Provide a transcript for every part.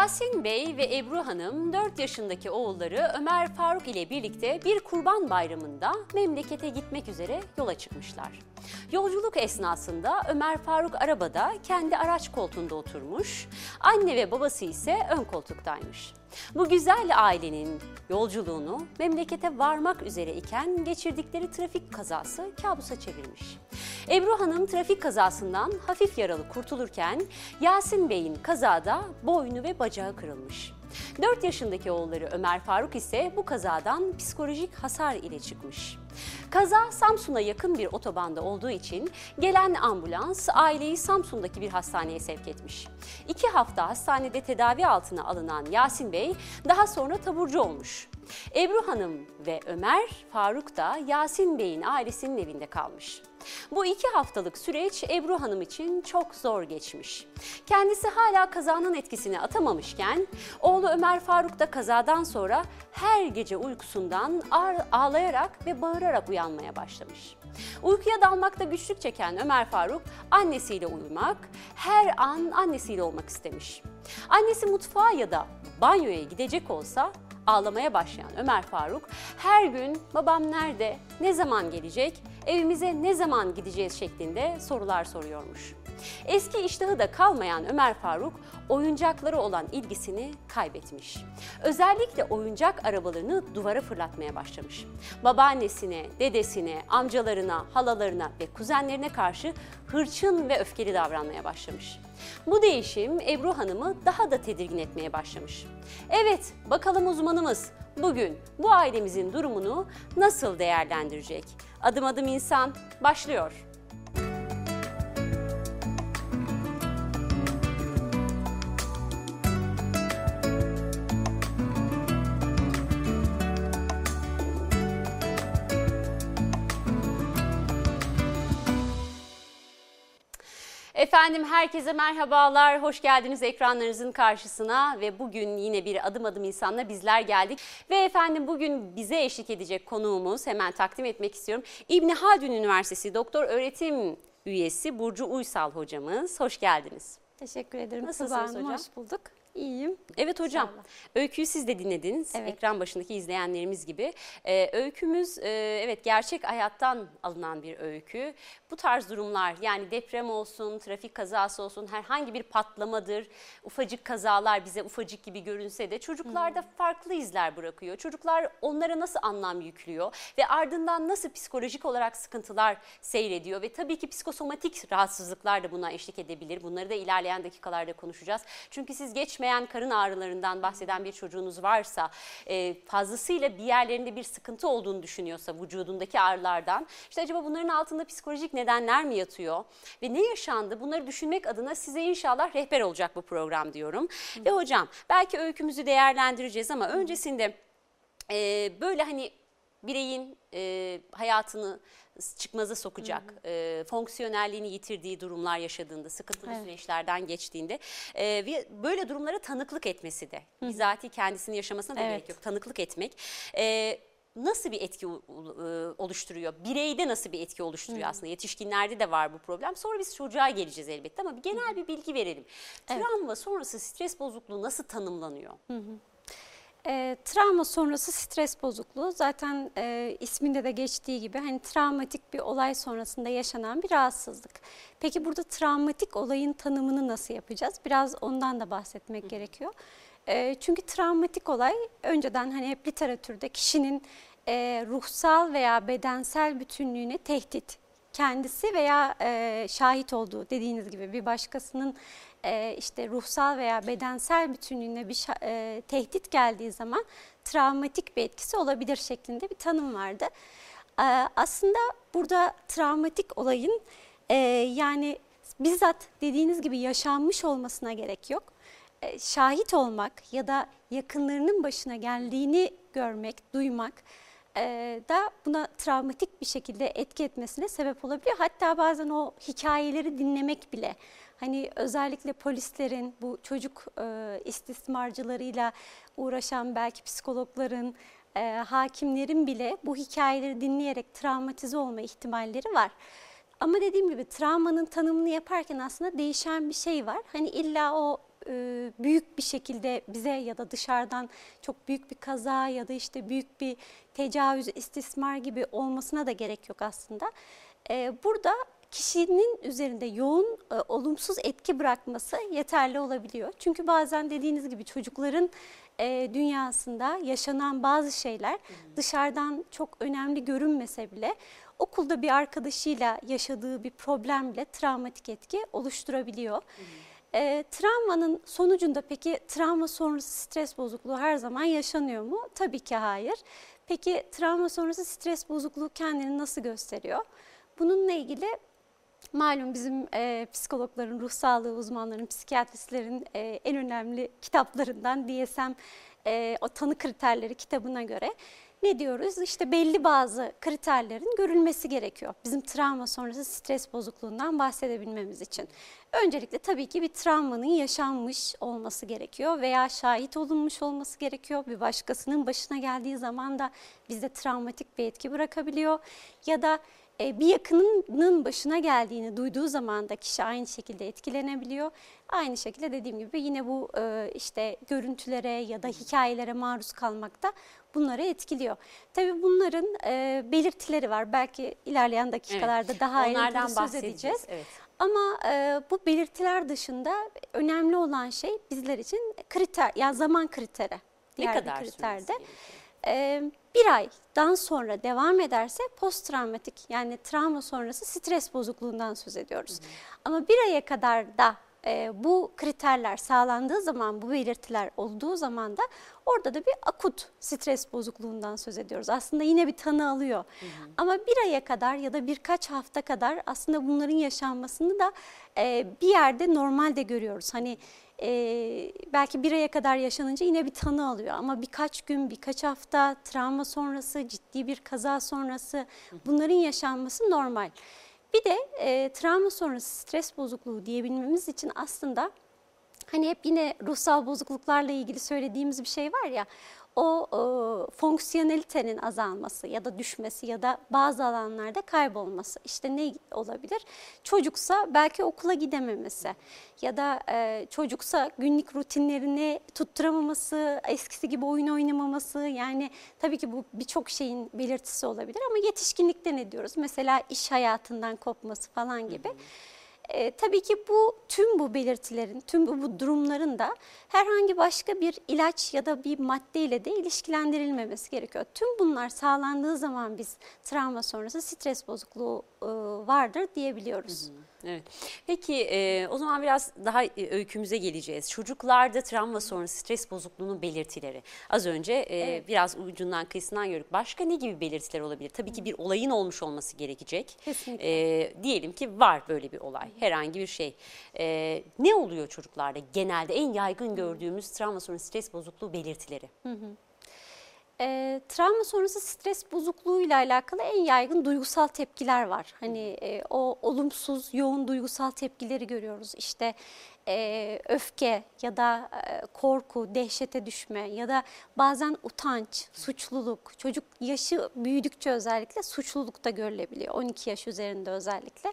Yasin Bey ve Ebru Hanım 4 yaşındaki oğulları Ömer Faruk ile birlikte bir kurban bayramında memlekete gitmek üzere yola çıkmışlar. Yolculuk esnasında Ömer Faruk arabada kendi araç koltuğunda oturmuş, anne ve babası ise ön koltuktaymış. Bu güzel ailenin yolculuğunu memlekete varmak üzere iken geçirdikleri trafik kazası kabusa çevirmiş. Ebru Hanım trafik kazasından hafif yaralı kurtulurken Yasin Bey'in kazada boynu ve bacağı kırılmış. 4 yaşındaki oğulları Ömer Faruk ise bu kazadan psikolojik hasar ile çıkmış. Kaza Samsun'a yakın bir otobanda olduğu için gelen ambulans aileyi Samsun'daki bir hastaneye sevk etmiş. İki hafta hastanede tedavi altına alınan Yasin Bey daha sonra taburcu olmuş. Ebru Hanım ve Ömer Faruk da Yasin Bey'in ailesinin evinde kalmış. Bu iki haftalık süreç Ebru Hanım için çok zor geçmiş. Kendisi hala kazanın etkisini atamamışken oğlu Ömer Faruk da kazadan sonra her gece uykusundan ağlayarak ve bağırarak uyanmaya başlamış. Uykuya dalmakta güçlük çeken Ömer Faruk annesiyle uyumak, her an annesiyle olmak istemiş. Annesi mutfağa ya da banyoya gidecek olsa ağlamaya başlayan Ömer Faruk her gün babam nerede, ne zaman gelecek, evimize ne zaman gideceğiz şeklinde sorular soruyormuş. Eski iştahı da kalmayan Ömer Faruk oyuncakları olan ilgisini kaybetmiş. Özellikle oyuncak arabalarını duvara fırlatmaya başlamış. Babaannesine, dedesine, amcalarına, halalarına ve kuzenlerine karşı hırçın ve öfkeli davranmaya başlamış. Bu değişim Ebru Hanım'ı daha da tedirgin etmeye başlamış. Evet, bakalım uzmanımız bugün bu ailemizin durumunu nasıl değerlendirecek? Adım adım insan başlıyor. Efendim herkese merhabalar, hoş geldiniz ekranlarınızın karşısına ve bugün yine bir adım adım insanla bizler geldik. Ve efendim bugün bize eşlik edecek konuğumuz hemen takdim etmek istiyorum. İbni Haldun Üniversitesi Doktor Öğretim Üyesi Burcu Uysal hocamız. Hoş geldiniz. Teşekkür ederim. Nasılsınız hocam? Hoş bulduk. İyiyim. Evet hocam. Öyküyü siz de dinlediniz. Evet. Ekran başındaki izleyenlerimiz gibi. Ee, öykümüz e, evet gerçek hayattan alınan bir öykü. Bu tarz durumlar yani deprem olsun, trafik kazası olsun, herhangi bir patlamadır. Ufacık kazalar bize ufacık gibi görünse de çocuklarda hmm. farklı izler bırakıyor. Çocuklar onlara nasıl anlam yüklüyor ve ardından nasıl psikolojik olarak sıkıntılar seyrediyor ve tabii ki psikosomatik rahatsızlıklar da buna eşlik edebilir. Bunları da ilerleyen dakikalarda konuşacağız. Çünkü siz geçmeyen karın ağrılarından bahseden bir çocuğunuz varsa, e, fazlasıyla bir yerlerinde bir sıkıntı olduğunu düşünüyorsa vücudundaki ağrılardan, işte acaba bunların altında psikolojik nedenler mi yatıyor ve ne yaşandı bunları düşünmek adına size inşallah rehber olacak bu program diyorum. Hı. Ve hocam belki öykümüzü değerlendireceğiz ama öncesinde e, böyle hani bireyin e, hayatını çıkmaza sokacak, hı hı. E, fonksiyonelliğini yitirdiği durumlar yaşadığında, sıkıntılı evet. süreçlerden geçtiğinde e, ve böyle durumlara tanıklık etmesi de. Hı. Bizatihi kendisini yaşamasına da evet. gerek yok. Tanıklık etmek. E, nasıl bir etki e, oluşturuyor? Bireyde nasıl bir etki oluşturuyor Hı. aslında? Yetişkinlerde de var bu problem. Sonra biz çocuğa geleceğiz elbette ama bir genel bir bilgi verelim. Evet. Travma sonrası stres bozukluğu nasıl tanımlanıyor? Hı hı. E, travma sonrası stres bozukluğu zaten e, isminde de geçtiği gibi hani travmatik bir olay sonrasında yaşanan bir rahatsızlık. Peki burada travmatik olayın tanımını nasıl yapacağız? Biraz ondan da bahsetmek Hı. gerekiyor. E, çünkü travmatik olay önceden hani hep literatürde kişinin e, ruhsal veya bedensel bütünlüğüne tehdit kendisi veya e, şahit olduğu dediğiniz gibi bir başkasının e, işte ruhsal veya bedensel bütünlüğüne bir e, tehdit geldiği zaman travmatik bir etkisi olabilir şeklinde bir tanım vardı. E, aslında burada travmatik olayın e, yani bizzat dediğiniz gibi yaşanmış olmasına gerek yok. E, şahit olmak ya da yakınlarının başına geldiğini görmek, duymak e, da buna travmatik bir şekilde etki etmesine sebep olabiliyor. Hatta bazen o hikayeleri dinlemek bile Hani özellikle polislerin bu çocuk e, istismarcılarıyla uğraşan belki psikologların, e, hakimlerin bile bu hikayeleri dinleyerek travmatize olma ihtimalleri var. Ama dediğim gibi travmanın tanımını yaparken aslında değişen bir şey var. Hani illa o e, büyük bir şekilde bize ya da dışarıdan çok büyük bir kaza ya da işte büyük bir tecavüz, istismar gibi olmasına da gerek yok aslında. E, burada kişinin üzerinde yoğun e, olumsuz etki bırakması yeterli olabiliyor. Çünkü bazen dediğiniz gibi çocukların dünyasında yaşanan bazı şeyler dışarıdan çok önemli görünmese bile okulda bir arkadaşıyla yaşadığı bir problemle travmatik etki oluşturabiliyor. E, travmanın sonucunda peki travma sonrası stres bozukluğu her zaman yaşanıyor mu? Tabii ki hayır. Peki travma sonrası stres bozukluğu kendini nasıl gösteriyor? Bununla ilgili malum bizim e, psikologların, ruh sağlığı uzmanlarının, psikiyatristlerin e, en önemli kitaplarından DSM e, o tanı kriterleri kitabına göre ne diyoruz? İşte belli bazı kriterlerin görülmesi gerekiyor. Bizim travma sonrası stres bozukluğundan bahsedebilmemiz için. Öncelikle tabii ki bir travmanın yaşanmış olması gerekiyor veya şahit olunmuş olması gerekiyor. Bir başkasının başına geldiği zaman da bizde travmatik bir etki bırakabiliyor. Ya da e, bir yakınının başına geldiğini duyduğu zaman da kişi aynı şekilde etkilenebiliyor. Aynı şekilde dediğim gibi yine bu e, işte görüntülere ya da hikayelere maruz kalmak da bunları etkiliyor. Tabii bunların e, belirtileri var. Belki ilerleyen dakikalarda Evet, daha ayrıntılı söz edeceğiz. Evet. Ama e, bu belirtiler dışında önemli olan şey bizler için kriter, yani zaman kriteri. Ne Diğer kadar bir sürmesi kriterde. E, bir aydan sonra devam ederse post travmatik yani travma sonrası stres bozukluğundan söz ediyoruz. Ama bir aya kadar da e, bu kriterler sağlandığı zaman, bu belirtiler olduğu zaman da orada da bir akut stres bozukluğundan söz ediyoruz. Aslında yine bir tanı alıyor. Ama bir aya kadar ya da birkaç hafta kadar aslında bunların yaşanmasını da e, bir yerde normalde görüyoruz. Hani e, belki bir aya kadar yaşanınca yine bir tanı alıyor ama birkaç gün, birkaç hafta travma sonrası, ciddi bir kaza sonrası bunların yaşanması normal. Bir de e, travma sonrası stres bozukluğu diyebilmemiz için aslında hani hep yine ruhsal bozukluklarla ilgili söylediğimiz bir şey var ya o e, fonksiyonelitenin azalması ya da düşmesi ya da bazı alanlarda kaybolması. İşte ne olabilir? Çocuksa belki okula gidememesi ya da e, çocuksa günlük rutinlerini tutturamaması, eskisi gibi oyun oynamaması yani tabii ki bu birçok şeyin belirtisi olabilir ama yetişkinlikte ne diyoruz? Mesela iş hayatından kopması falan gibi. E, tabii ki bu tüm bu belirtilerin, tüm bu, bu durumların da herhangi başka bir ilaç ya da bir maddeyle de ilişkilendirilmemesi gerekiyor. Tüm bunlar sağlandığı zaman biz travma sonrası stres bozukluğu e, vardır diyebiliyoruz. Evet. Peki e, o zaman biraz daha e, öykümüze geleceğiz. Çocuklarda travma sonrası stres bozukluğunun belirtileri. Az önce e, biraz ucundan kıyısından gördük. Başka ne gibi belirtiler olabilir? Tabii ki bir olayın olmuş olması gerekecek. Kesinlikle. E, diyelim ki var böyle bir olay. Herhangi bir şey. E, ne oluyor çocuklarda genelde en yaygın gördüğümüz travma sonrası stres bozukluğu belirtileri? E, travma sonrası stres bozukluğuyla alakalı en yaygın duygusal tepkiler var. Hani e, o olumsuz, yoğun duygusal tepkileri görüyoruz. İşte e, öfke ya da e, korku, dehşete düşme ya da bazen utanç, suçluluk. Çocuk yaşı büyüdükçe özellikle suçluluk da görülebiliyor. 12 yaş üzerinde özellikle.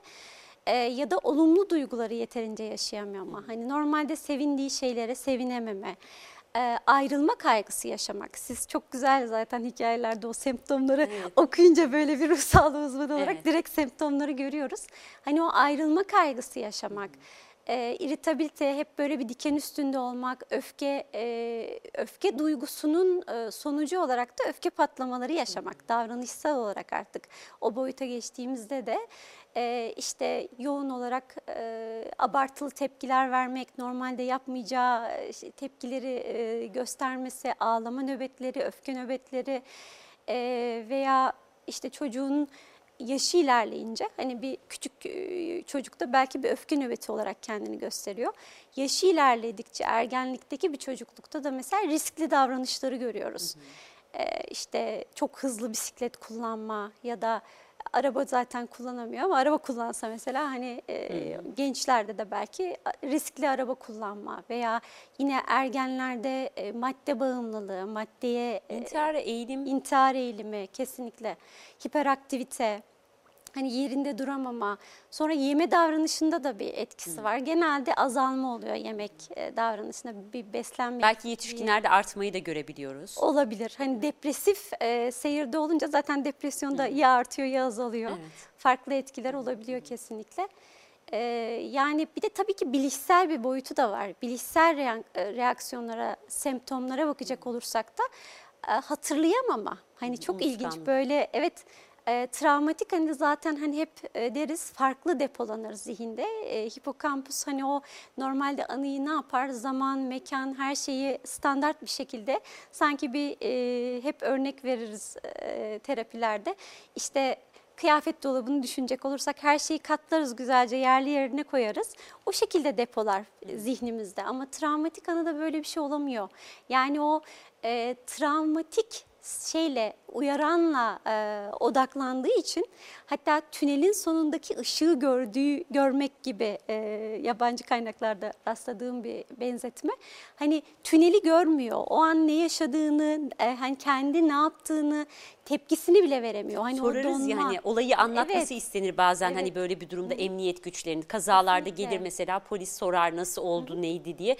E, ya da olumlu duyguları yeterince yaşayamıyor ama hani normalde sevindiği şeylere sevinememe e, ayrılma kaygısı yaşamak. Siz çok güzel zaten hikayelerde o semptomları Evet. okuyunca böyle bir ruh sağlığı uzmanı olarak Evet. direkt semptomları görüyoruz. Hani o ayrılma kaygısı yaşamak, e, irritabilite, hep böyle bir diken üstünde olmak, öfke e, öfke duygusunun e, sonucu olarak da öfke patlamaları yaşamak, davranışsal olarak artık o boyuta geçtiğimizde de e, işte yoğun olarak e, abartılı tepkiler vermek, normalde yapmayacağı e, şey, tepkileri e, göstermesi, ağlama nöbetleri, öfke nöbetleri e, veya işte çocuğun yaşı ilerleyince hani bir küçük çocukta belki bir öfke nöbeti olarak kendini gösteriyor. Yaşı ilerledikçe ergenlikteki bir çocuklukta da mesela riskli davranışları görüyoruz. Ee, işte çok hızlı bisiklet kullanma ya da araba zaten kullanamıyor ama araba kullansa mesela hani e, gençlerde de belki riskli araba kullanma veya yine ergenlerde e, madde bağımlılığı, maddeye e, İntihara eğilim intihar eğilimi kesinlikle, hiperaktivite, hani yerinde duramama, sonra yeme davranışında da bir etkisi var. Genelde azalma oluyor yemek e, davranışında bir beslenme Belki yetişkinlerde artmayı da görebiliyoruz. olabilir. Hani depresif e, seyirde olunca zaten depresyonda ya artıyor ya azalıyor. Evet. Farklı etkiler olabiliyor kesinlikle. E, yani bir de tabii ki bilişsel bir boyutu da var. Bilişsel e, reaksiyonlara, semptomlara bakacak olursak da e, hatırlayamama. Hani çok ilginç unutkanlık. böyle evet e, travmatik hani zaten hani hep e, deriz farklı depolanır zihinde. E, hipokampus hani o normalde anıyı ne yapar? Zaman, mekan her şeyi standart bir şekilde sanki bir e, hep örnek veririz e, terapilerde. İşte kıyafet dolabını düşünecek olursak her şeyi katlarız güzelce yerli yerine koyarız. O şekilde depolar zihnimizde ama travmatik anıda böyle bir şey olamıyor. Yani o e, travmatik şeyle uyaranla e, odaklandığı için hatta tünelin sonundaki ışığı gördüğü görmek gibi e, yabancı kaynaklarda rastladığım bir benzetme. Hani tüneli görmüyor. O an ne yaşadığını, e, hani kendi ne yaptığını, tepkisini bile veremiyor. Hani Sorarız ya hani olayı anlatması Evet. istenir bazen hani Evet. böyle bir durumda emniyet güçlerinin kazalarda Kesinlikle. gelir mesela polis sorar nasıl oldu neydi diye.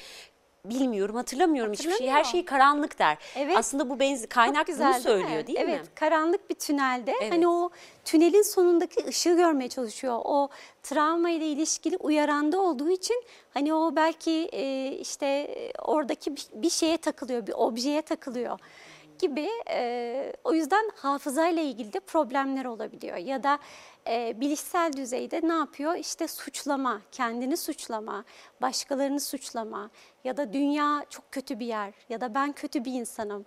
Bilmiyorum hatırlamıyorum hiçbir şeyi her şey karanlık der. Evet. Aslında bu benzi kaynak güzel bunu söylüyor değil, evet, mi? karanlık bir tünelde Evet. hani o tünelin sonundaki ışığı görmeye çalışıyor. O travma ile ilişkili uyaranda olduğu için hani o belki e, işte e, oradaki bir şeye takılıyor, bir objeye takılıyor gibi. E, o yüzden hafızayla ilgili de problemler olabiliyor. Ya da e, bilişsel düzeyde ne yapıyor? İşte suçlama, kendini suçlama, başkalarını suçlama ya da dünya çok kötü bir yer ya da ben kötü bir insanım.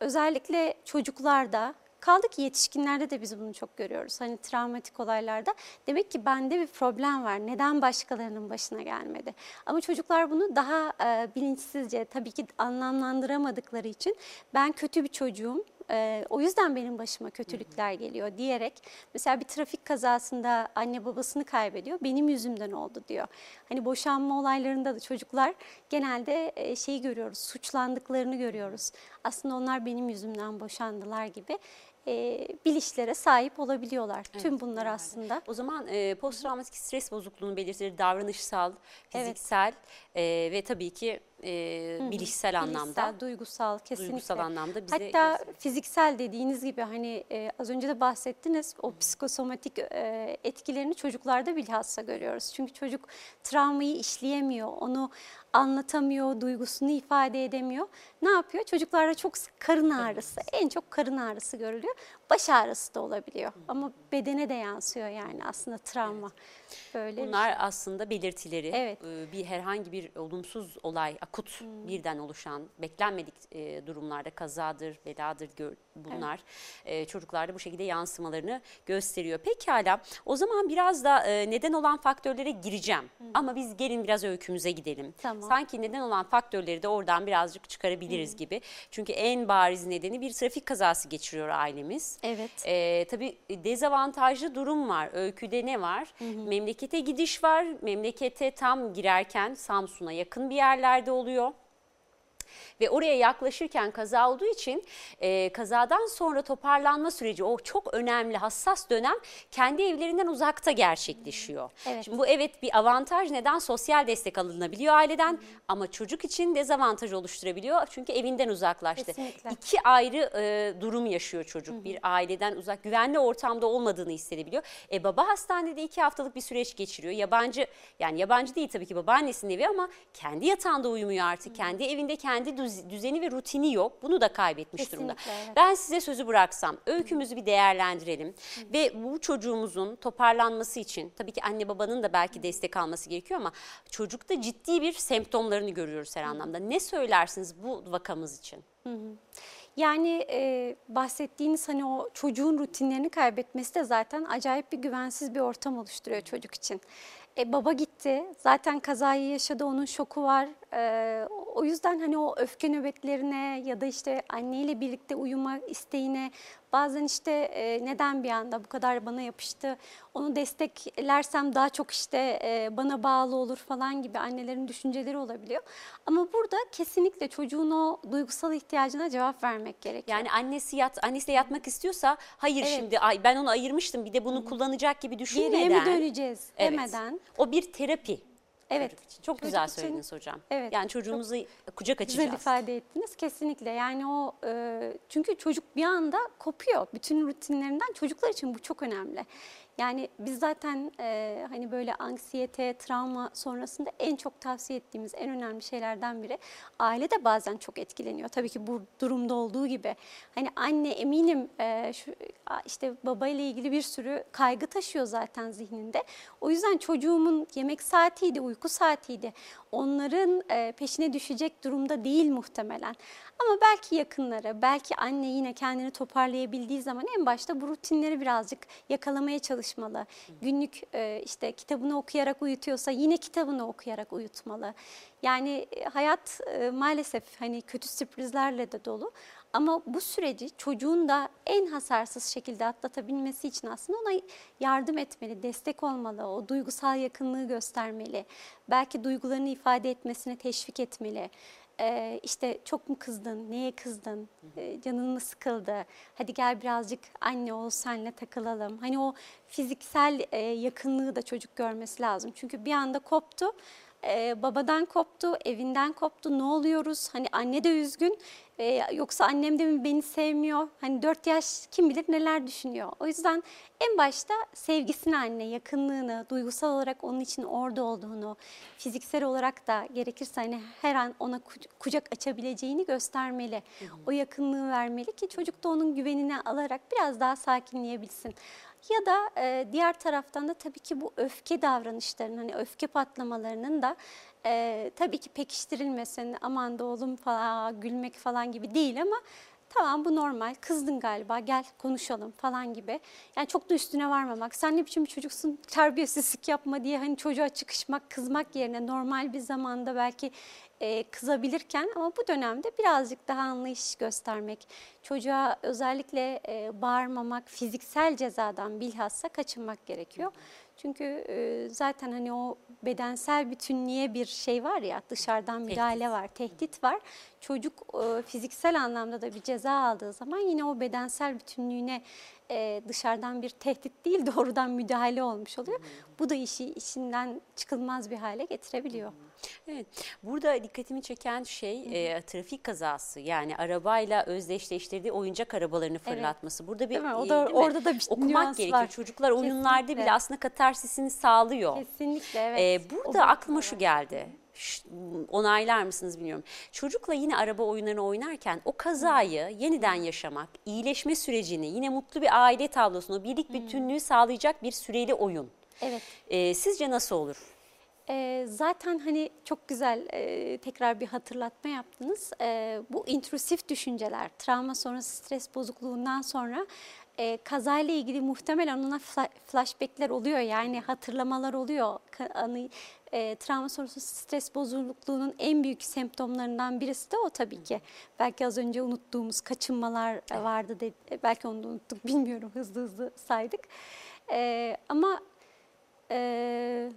Özellikle çocuklarda kaldı ki yetişkinlerde de biz bunu çok görüyoruz. Hani travmatik olaylarda demek ki bende bir problem var. Neden başkalarının başına gelmedi? Ama çocuklar bunu daha e, bilinçsizce tabii ki anlamlandıramadıkları için ben kötü bir çocuğum. e, o yüzden benim başıma kötülükler geliyor diyerek mesela bir trafik kazasında anne babasını kaybediyor. Benim yüzümden oldu diyor. Hani boşanma olaylarında da çocuklar genelde e, şeyi görüyoruz, suçlandıklarını görüyoruz. Aslında onlar benim yüzümden boşandılar gibi e, bilişlere sahip olabiliyorlar. Tüm bunlar aslında. O zaman e, posttraumatik stres bozukluğunun belirtileri davranışsal, fiziksel e, ve tabii ki e, bilişsel anlamda, Bilişsel, duygusal kesinlikle. duygusal anlamda bize Hatta gösteriyor. fiziksel dediğiniz gibi hani e, az önce de bahsettiniz o psikosomatik e, etkilerini çocuklarda bilhassa görüyoruz. Çünkü çocuk travmayı işleyemiyor, onu anlatamıyor, duygusunu ifade edemiyor. Ne yapıyor? Çocuklarda çok sık karın ağrısı, en çok karın ağrısı görülüyor. Baş ağrısı da olabiliyor ama bedene de yansıyor yani aslında travma. Böyle bir Bunlar aslında belirtileri. Evet. Bir herhangi bir olumsuz olay, akut birden oluşan, beklenmedik durumlarda kazadır, beladır bunlar e, çocuklarda bu şekilde yansımalarını gösteriyor. Pekala. O zaman biraz da neden olan faktörlere gireceğim. Ama biz gelin biraz öykümüze gidelim. Tamam. Sanki neden olan faktörleri de oradan birazcık çıkarabiliriz gibi. Çünkü en bariz nedeni bir trafik kazası geçiriyor ailemiz. Evet. Ee, tabii dezavantajlı durum var. Öyküde ne var? Memlekete gidiş var. Memlekete tam girerken Samsun'a yakın bir yerlerde oluyor. Ve oraya yaklaşırken kaza olduğu için e, kazadan sonra toparlanma süreci o çok önemli hassas dönem kendi evlerinden uzakta gerçekleşiyor. Evet. Şimdi bu evet bir avantaj neden sosyal destek alınabiliyor aileden ama çocuk için dezavantaj oluşturabiliyor çünkü evinden uzaklaştı. Kesinlikle. İki ayrı e, durum yaşıyor çocuk bir aileden uzak güvenli ortamda olmadığını hissedebiliyor. E, baba hastanede iki haftalık bir süreç geçiriyor yabancı yani yabancı değil tabii ki babaannesinin evi ama kendi yatağında uyumuyor artık kendi evinde kendi düz- düzeni ve rutini yok bunu da kaybetmiş durumda. Kesinlikle, evet. Ben size sözü bıraksam öykümüzü bir değerlendirelim ve bu çocuğumuzun toparlanması için tabii ki anne babanın da belki destek alması gerekiyor ama çocukta ciddi bir semptomlarını görüyoruz her anlamda. Ne söylersiniz bu vakamız için? Yani e, bahsettiğiniz hani o çocuğun rutinlerini kaybetmesi de zaten acayip bir güvensiz bir ortam oluşturuyor çocuk için. E, baba gitti, zaten kazayı yaşadı, onun şoku var. Ee, o yüzden hani o öfke nöbetlerine ya da işte anneyle birlikte uyuma isteğine bazen işte e, neden bir anda bu kadar bana yapıştı onu desteklersem daha çok işte e, bana bağlı olur falan gibi annelerin düşünceleri olabiliyor. Ama burada kesinlikle çocuğun o duygusal ihtiyacına cevap vermek gerekiyor. Yani annesi yat annesiyle yatmak istiyorsa hayır Evet. şimdi ay ben onu ayırmıştım bir de bunu kullanacak gibi düşünmeden. Geriye mi döneceğiz Evet. demeden. O bir terapi. Evet. çocuk için. Çok Çocuk güzel için- söylediniz hocam. Evet, Yani çocuğumuzu kucak açacağız. Güzel ifade ettiniz kesinlikle. Yani o e, çünkü çocuk bir anda kopuyor bütün rutinlerinden. Çocuklar için bu çok önemli. Yani biz zaten e, hani böyle anksiyete, travma sonrasında en çok tavsiye ettiğimiz en önemli şeylerden biri aile de bazen çok etkileniyor. Tabii ki bu durumda olduğu gibi. Hani anne eminim e, şu işte babayla ilgili bir sürü kaygı taşıyor zaten zihninde. O yüzden çocuğumun yemek saatiydi, uyku saatiydi. Onların e, peşine düşecek durumda değil muhtemelen. Ama belki yakınları, belki anne yine kendini toparlayabildiği zaman en başta bu rutinleri birazcık yakalamaya çalışmalı. Günlük e, işte kitabını okuyarak uyutuyorsa yine kitabını okuyarak uyutmalı. Yani e, hayat maalesef hani kötü sürprizlerle de dolu. Ama bu süreci çocuğun da en hasarsız şekilde atlatabilmesi için aslında ona yardım etmeli, destek olmalı, o duygusal yakınlığı göstermeli. Belki duygularını ifade etmesine teşvik etmeli. Ee, işte çok mu kızdın, neye kızdın, Ee, canın mı sıkıldı, hadi gel birazcık anne ol senle takılalım. Hani o fiziksel e, yakınlığı da çocuk görmesi lazım. Çünkü bir anda koptu, Ee, babadan koptu, evinden koptu, ne oluyoruz? Hani anne de üzgün, Ee, yoksa annem de mi beni sevmiyor? Hani dört yaş kim bilir neler düşünüyor. O yüzden en başta sevgisini anne, yakınlığını, duygusal olarak onun için orada olduğunu, fiziksel olarak da gerekirse hani her an ona ku- kucak açabileceğini göstermeli. O yakınlığı vermeli ki çocuk da onun güvenine alarak biraz daha sakinleyebilsin. Ya da e, diğer taraftan da tabii ki bu öfke davranışlarının, hani öfke patlamalarının da e, tabii ki pekiştirilmesin, aman da oğlum falan, gülmek falan gibi değil ama tamam bu normal, kızdın galiba gel konuşalım falan gibi. Yani çok da üstüne varmamak, sen ne biçim bir çocuksun terbiyesizlik yapma diye hani çocuğa çıkışmak, kızmak yerine normal bir zamanda belki e, kızabilirken ama bu dönemde birazcık daha anlayış göstermek, çocuğa özellikle e, bağırmamak, fiziksel cezadan bilhassa kaçınmak gerekiyor. Çünkü e, zaten hani o bedensel bütünlüğe bir şey var ya dışarıdan müdahale var, tehdit var. Çocuk e, fiziksel anlamda da bir ceza aldığı zaman yine o bedensel bütünlüğüne e, dışarıdan bir tehdit değil doğrudan müdahale olmuş oluyor. Bu da işi işinden çıkılmaz bir hale getirebiliyor. Evet. Burada dikkatimi çeken şey e, trafik kazası. Yani arabayla özdeşleştirdiği oyuncak arabalarını fırlatması. Burada bir Değil mi? O e, da- değil mi? orada da bir okumak gerekiyor. var. Çocuklar oyunlarda Kesinlikle. bile aslında katarsisini sağlıyor. Kesinlikle evet. O burada aklıma şu geldi. Onaylar mısınız bilmiyorum. Çocukla yine araba oyunlarını oynarken o kazayı yeniden yaşamak, iyileşme sürecini, yine mutlu bir aile tablosunu, birlik bütünlüğü sağlayacak bir süreli oyun. Evet. Ee, sizce nasıl olur? Ee, zaten hani çok güzel e, tekrar bir hatırlatma yaptınız. Ee, bu intrusif düşünceler, travma sonrası stres bozukluğundan sonra e, kazayla ilgili muhtemelen ona fla- flashbackler oluyor. Yani hatırlamalar oluyor. Anı, e, travma sonrası stres bozukluğunun en büyük semptomlarından birisi de o tabii ki. Belki az önce unuttuğumuz kaçınmalar vardı. De, belki onu da unuttuk bilmiyorum hızlı hızlı saydık. Ee, ama... E,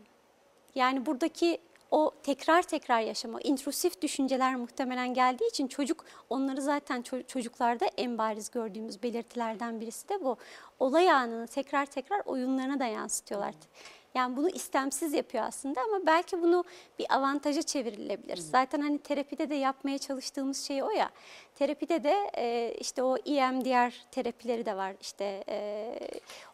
yani buradaki o tekrar tekrar yaşama, intrusif düşünceler muhtemelen geldiği için çocuk onları zaten ço- çocuklarda en bariz gördüğümüz belirtilerden birisi de bu. Olay anını tekrar tekrar oyunlarına da yansıtıyorlar. Yani bunu istemsiz yapıyor aslında ama belki bunu bir avantaja çevrilebilir. Zaten hani terapide de yapmaya çalıştığımız şey o ya. Terapide de e, işte o EMDR terapileri de var. İşte e,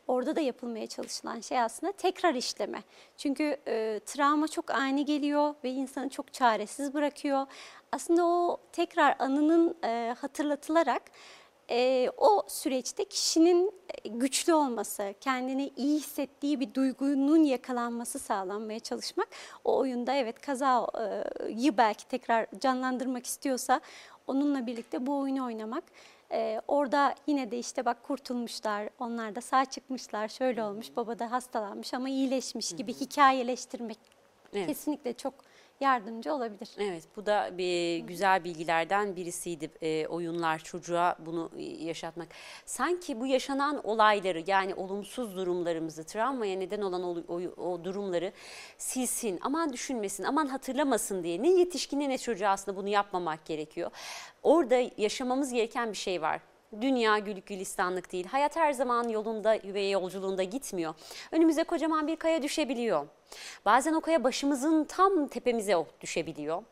orada da yapılmaya çalışılan şey aslında tekrar işleme. Çünkü e, travma çok ani geliyor ve insanı çok çaresiz bırakıyor. Aslında o tekrar anının e, hatırlatılarak e, o süreçte kişinin e, güçlü olması, kendini iyi hissettiği bir duygunun yakalanması sağlanmaya çalışmak. O oyunda evet kazayı belki tekrar canlandırmak istiyorsa onunla birlikte bu oyunu oynamak. E, orada yine de işte bak kurtulmuşlar, onlar da sağ çıkmışlar, şöyle olmuş, baba da hastalanmış ama iyileşmiş gibi hikayeleştirmek Evet. kesinlikle çok yardımcı olabilir. Evet bu da bir güzel bilgilerden birisiydi e, oyunlar çocuğa bunu e, yaşatmak. Sanki bu yaşanan olayları yani olumsuz durumlarımızı travmaya neden olan o, o, o durumları silsin aman düşünmesin aman hatırlamasın diye ne yetişkine ne çocuğa aslında bunu yapmamak gerekiyor. Orada yaşamamız gereken bir şey var. Dünya gülük gülistanlık değil. Hayat her zaman yolunda ve yolculuğunda gitmiyor. Önümüze kocaman bir kaya düşebiliyor. Bazen o kaya başımızın tam tepemize düşebiliyor.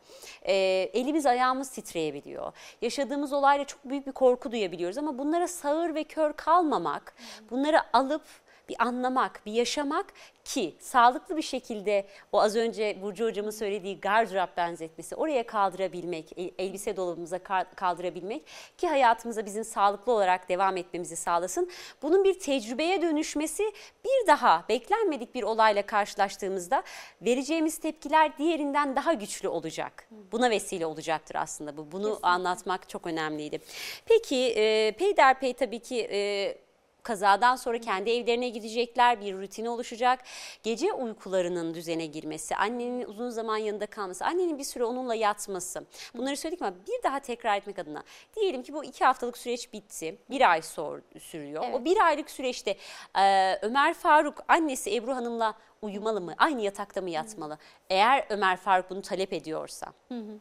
E, elimiz ayağımız titreyebiliyor. Yaşadığımız olayla çok büyük bir korku duyabiliyoruz ama bunlara sağır ve kör kalmamak, bunları alıp bir anlamak, bir yaşamak ki sağlıklı bir şekilde o az önce Burcu hocamın söylediği gardırop benzetmesi oraya kaldırabilmek, elbise dolabımıza kaldırabilmek ki hayatımıza bizim sağlıklı olarak devam etmemizi sağlasın. Bunun bir tecrübeye dönüşmesi bir daha beklenmedik bir olayla karşılaştığımızda vereceğimiz tepkiler diğerinden daha güçlü olacak. Buna vesile olacaktır aslında bu. Bunu Kesinlikle. anlatmak çok önemliydi. Peki e, peyderpey tabii ki... E, kazadan sonra kendi evlerine gidecekler, bir rutini oluşacak. Gece uykularının düzene girmesi, annenin uzun zaman yanında kalması, annenin bir süre onunla yatması. Bunları söyledik ama bir daha tekrar etmek adına. Diyelim ki bu iki haftalık süreç bitti, bir ay sor, sürüyor. Evet. O bir aylık süreçte e, Ömer Faruk annesi Ebru Hanım'la uyumalı mı? Aynı yatakta mı yatmalı? Hı. Eğer Ömer Faruk bunu talep ediyorsa. Hı hı.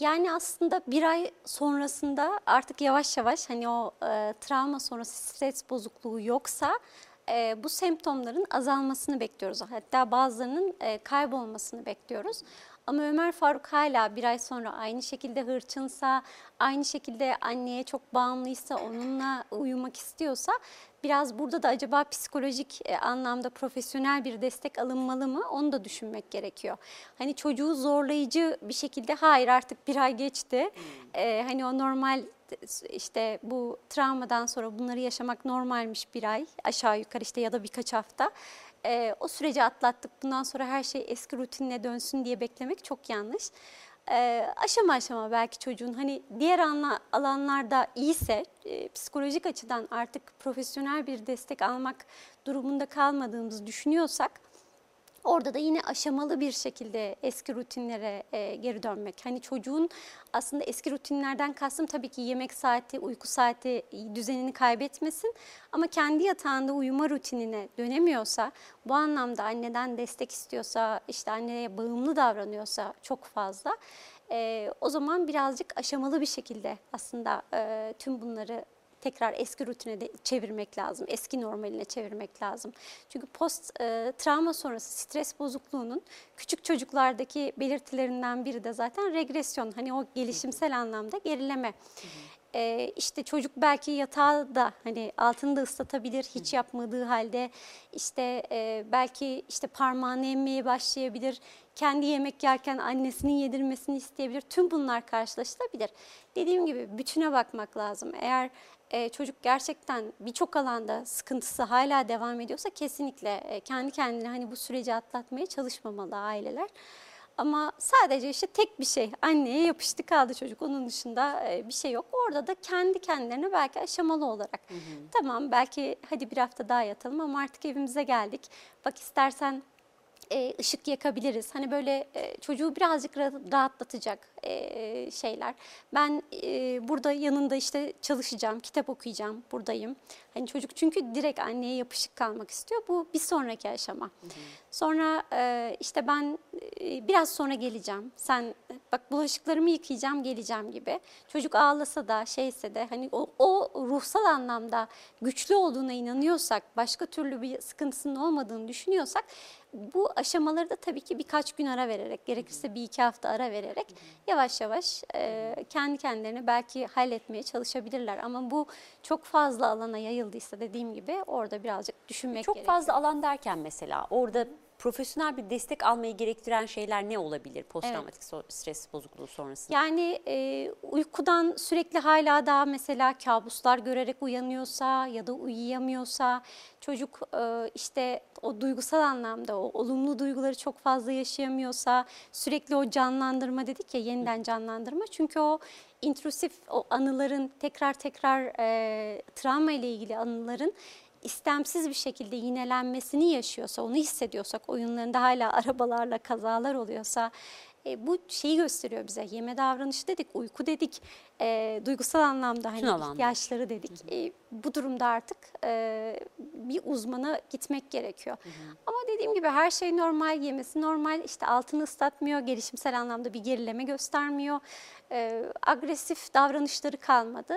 Yani aslında bir ay sonrasında artık yavaş yavaş hani o e, travma sonrası stres bozukluğu yoksa e, bu semptomların azalmasını bekliyoruz. Hatta bazılarının e, kaybolmasını bekliyoruz. Ama Ömer Faruk hala bir ay sonra aynı şekilde hırçınsa, aynı şekilde anneye çok bağımlıysa, onunla uyumak istiyorsa biraz burada da acaba psikolojik e, anlamda profesyonel bir destek alınmalı mı onu da düşünmek gerekiyor. Hani çocuğu zorlayıcı bir şekilde hayır artık bir ay geçti. Ee, hani o normal işte bu travmadan sonra bunları yaşamak normalmiş bir ay aşağı yukarı işte ya da birkaç hafta e, o süreci atlattık bundan sonra her şey eski rutinine dönsün diye beklemek çok yanlış. E, aşama aşama belki çocuğun hani diğer anla, alanlarda iyiyse e, psikolojik açıdan artık profesyonel bir destek almak durumunda kalmadığımızı düşünüyorsak Orada da yine aşamalı bir şekilde eski rutinlere e, geri dönmek. Hani çocuğun aslında eski rutinlerden kastım tabii ki yemek saati, uyku saati düzenini kaybetmesin. Ama kendi yatağında uyuma rutinine dönemiyorsa, bu anlamda anneden destek istiyorsa, işte anneye bağımlı davranıyorsa çok fazla... E, o zaman birazcık aşamalı bir şekilde aslında e, tüm bunları tekrar eski rutine de çevirmek lazım. Eski normaline çevirmek lazım. Çünkü post e, travma sonrası stres bozukluğunun küçük çocuklardaki belirtilerinden biri de zaten regresyon. Hani o gelişimsel anlamda gerileme. Hı hı. Ee, işte çocuk belki yatağı da hani altını da ıslatabilir hiç yapmadığı halde işte e, belki işte parmağını emmeye başlayabilir kendi yemek yerken annesinin yedirmesini isteyebilir tüm bunlar karşılaşılabilir dediğim gibi bütüne bakmak lazım eğer e, çocuk gerçekten birçok alanda sıkıntısı hala devam ediyorsa kesinlikle e, kendi kendine hani bu süreci atlatmaya çalışmamalı aileler. Ama sadece işte tek bir şey anneye yapıştı kaldı çocuk onun dışında e, bir şey yok. Orada da kendi kendilerine belki aşamalı olarak hı hı. tamam belki hadi bir hafta daha yatalım ama artık evimize geldik. Bak istersen e, ışık yakabiliriz. Hani böyle e, çocuğu birazcık rahatlatacak e, şeyler. Ben e, burada yanında işte çalışacağım, kitap okuyacağım, buradayım. Hani çocuk çünkü direkt anneye yapışık kalmak istiyor. Bu bir sonraki aşama. Hı hı. Sonra e, işte ben e, biraz sonra geleceğim. Sen bak bulaşıklarımı yıkayacağım, geleceğim gibi. Çocuk ağlasa da şeyse de hani o, o ruhsal anlamda güçlü olduğuna inanıyorsak, başka türlü bir sıkıntısının olmadığını düşünüyorsak bu aşamaları da tabii ki birkaç gün ara vererek, gerekirse bir iki hafta ara vererek yavaş yavaş e, kendi kendilerini belki halletmeye çalışabilirler. Ama bu çok fazla alana yayıldıysa dediğim gibi orada birazcık düşünmek çok gerekiyor. Çok fazla alan derken mesela orada profesyonel bir destek almayı gerektiren şeyler ne olabilir posttraumatik evet. stres bozukluğu sonrasında? Yani e, uykudan sürekli hala daha mesela kabuslar görerek uyanıyorsa ya da uyuyamıyorsa çocuk e, işte o duygusal anlamda o olumlu duyguları çok fazla yaşayamıyorsa sürekli o canlandırma dedik ya yeniden canlandırma çünkü o intrusif o anıların tekrar tekrar e, travma ile ilgili anıların istemsiz bir şekilde yinelenmesini yaşıyorsa, onu hissediyorsak, oyunlarında hala arabalarla kazalar oluyorsa, E, bu şeyi gösteriyor bize. Yeme davranışı dedik, uyku dedik, e, duygusal anlamda hani alanda. ihtiyaçları dedik. E, bu durumda artık e, bir uzmana gitmek gerekiyor. Ama dediğim gibi her şey normal, yemesi normal, işte altını ıslatmıyor, gelişimsel anlamda bir gerileme göstermiyor. E, agresif davranışları kalmadı.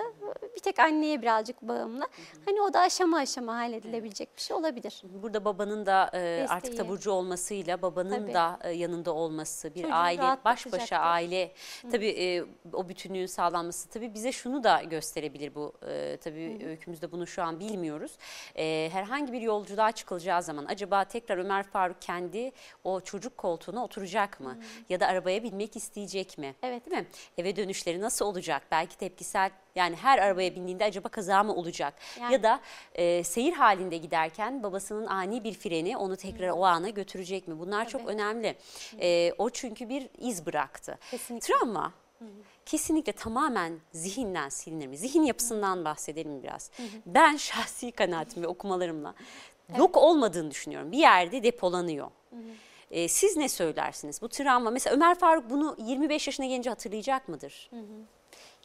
Bir tek anneye birazcık bağımlı. Hani o da aşama aşama halledilebilecek bir şey olabilir. Burada babanın da e, artık taburcu olmasıyla babanın Tabii. da e, yanında olması, bir Çocuğu aile baş başa aile tabii e, o bütünlüğün sağlanması tabii bize şunu da gösterebilir bu e, tabii öykümüzde bunu şu an bilmiyoruz. E, herhangi bir yolculuğa çıkılacağı zaman acaba tekrar Ömer Faruk kendi o çocuk koltuğuna oturacak mı? Ya da arabaya binmek isteyecek mi? Evet. Değil mi? Eve dönüşleri nasıl olacak? Belki tepkisel yani her arabaya bindiğinde acaba kaza mı olacak? Yani- Ya da e, seyir halinde giderken babasının ani bir freni onu tekrar o ana götürecek mi? Bunlar çok Tabii. önemli. E, o çünkü bir iz bıraktı. Kesinlikle. Travma kesinlikle tamamen zihinden silinir mi? Zihin yapısından bahsedelim biraz. Ben şahsi kanaatim ve okumalarımla yok olmadığını düşünüyorum. Bir yerde depolanıyor. E, siz ne söylersiniz? Bu travma mesela Ömer Faruk bunu 25 yaşına gelince hatırlayacak mıdır?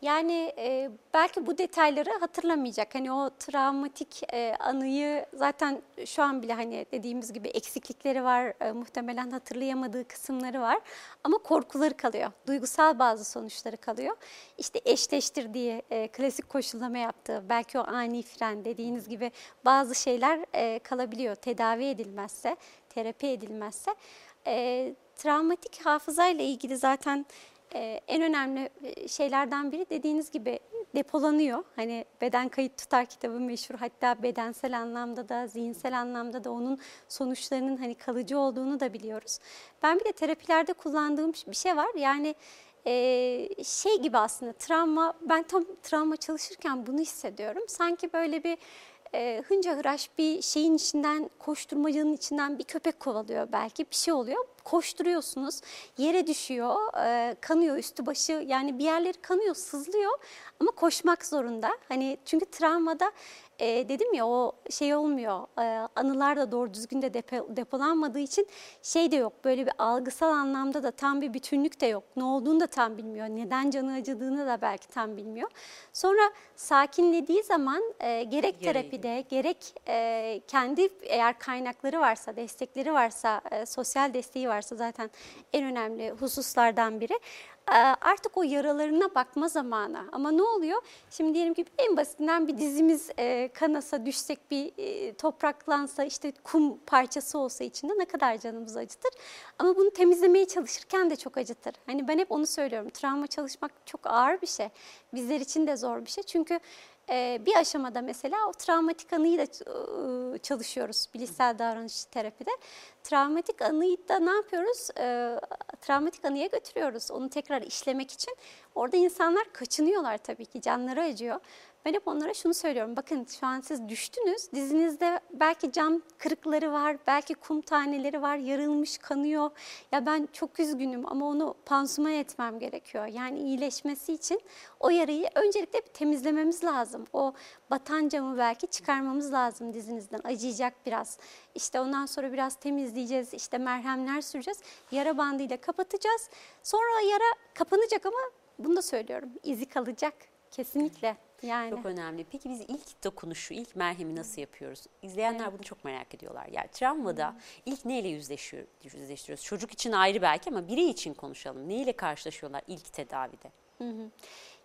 Yani e, belki bu detayları hatırlamayacak. Hani o travmatik e, anıyı zaten şu an bile hani dediğimiz gibi eksiklikleri var. e, muhtemelen hatırlayamadığı kısımları var. Ama korkuları kalıyor. Duygusal bazı sonuçları kalıyor. İşte eşleştirdiği, e, klasik koşullama yaptığı, belki o ani fren dediğiniz gibi bazı şeyler e, kalabiliyor. Tedavi edilmezse, terapi edilmezse. E, travmatik hafızayla ilgili zaten ee, en önemli e, şeylerden biri dediğiniz gibi depolanıyor. Hani beden kayıt tutar kitabı meşhur. Hatta bedensel anlamda da zihinsel anlamda da onun sonuçlarının hani kalıcı olduğunu da biliyoruz. Ben bir de terapilerde kullandığım bir şey var. Yani e, şey gibi aslında travma ben tam travma çalışırken bunu hissediyorum. Sanki böyle bir e, hınca hıraş bir şeyin içinden koşturmacanın içinden bir köpek kovalıyor belki bir şey oluyor. Koşturuyorsunuz yere düşüyor e, kanıyor üstü başı yani bir yerleri kanıyor sızlıyor ama koşmak zorunda. Hani çünkü travmada e, dedim ya o şey olmuyor. E, anılar da doğru düzgün de depo- depolanmadığı için şey de yok. Böyle bir algısal anlamda da tam bir bütünlük de yok. Ne olduğunu da tam bilmiyor. Neden canı acıdığını da belki tam bilmiyor. Sonra sakinlediği zaman e, gerek terapide gerek e, kendi eğer kaynakları varsa destekleri varsa e, sosyal desteği varsa zaten en önemli hususlardan biri artık o yaralarına bakma zamanı. Ama ne oluyor? Şimdi diyelim ki en basitinden bir dizimiz e, kanasa, düşsek bir e, topraklansa, işte kum parçası olsa içinde ne kadar canımızı acıtır. Ama bunu temizlemeye çalışırken de çok acıtır. Hani ben hep onu söylüyorum. Travma çalışmak çok ağır bir şey. Bizler için de zor bir şey. Çünkü bir aşamada mesela o travmatik anıyı da e, çalışıyoruz bilişsel davranış terapide. Travmatik anıyı da ne yapıyoruz? E, travmatik anıya götürüyoruz onu tekrar işlemek için. Orada insanlar kaçınıyorlar tabii ki canları acıyor. Ben hep onlara şunu söylüyorum. Bakın şu an siz düştünüz. Dizinizde belki cam kırıkları var, belki kum taneleri var, yarılmış, kanıyor. Ya ben çok üzgünüm ama onu pansuman etmem gerekiyor. Yani iyileşmesi için o yarayı öncelikle bir temizlememiz lazım. O batan camı belki çıkarmamız lazım dizinizden. Acıyacak biraz. İşte ondan sonra biraz temizleyeceğiz. İşte merhemler süreceğiz. Yara bandıyla kapatacağız. Sonra yara kapanacak ama bunu da söylüyorum. izi kalacak. Kesinlikle. Yani. Çok önemli. Peki biz ilk dokunuşu, ilk merhemi nasıl yapıyoruz? İzleyenler bunu çok merak ediyorlar. Yani travmada ilk neyle yüzleşiyor, yüzleştiriyoruz? Çocuk için ayrı belki ama birey için konuşalım. Neyle karşılaşıyorlar ilk tedavide?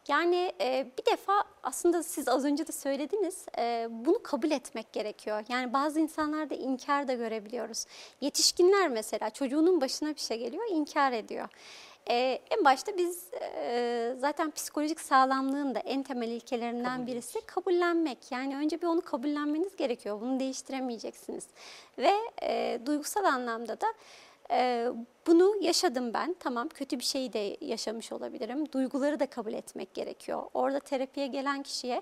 Yani e, bir defa aslında siz az önce de söylediniz e, bunu kabul etmek gerekiyor. Yani bazı insanlarda inkar da görebiliyoruz. Yetişkinler mesela çocuğunun başına bir şey geliyor inkar ediyor. E, en başta biz e, zaten psikolojik sağlamlığın da en temel ilkelerinden birisi kabullenmek. Yani önce bir onu kabullenmeniz gerekiyor. Bunu değiştiremeyeceksiniz. Ve e, duygusal anlamda da ee, bunu yaşadım ben. Tamam kötü bir şeyi de yaşamış olabilirim. Duyguları da kabul etmek gerekiyor. Orada terapiye gelen kişiye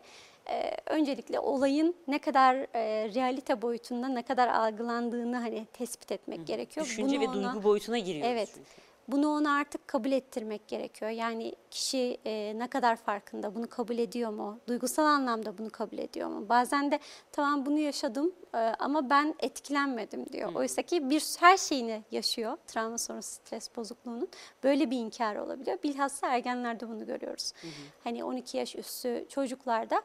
e, öncelikle olayın ne kadar e, realite boyutunda ne kadar algılandığını hani tespit etmek gerekiyor. Düşünce Bunu ve ona- duygu boyutuna giriyoruz Evet. çünkü. Bunu ona artık kabul ettirmek gerekiyor. Yani kişi e, ne kadar farkında, bunu kabul ediyor mu? Duygusal anlamda bunu kabul ediyor mu? Bazen de tamam bunu yaşadım e, ama ben etkilenmedim diyor. Oysa ki bir her şeyini yaşıyor travma sonrası stres bozukluğunun. Böyle bir inkar olabiliyor. Bilhassa ergenlerde bunu görüyoruz. Hani 12 yaş üstü çocuklarda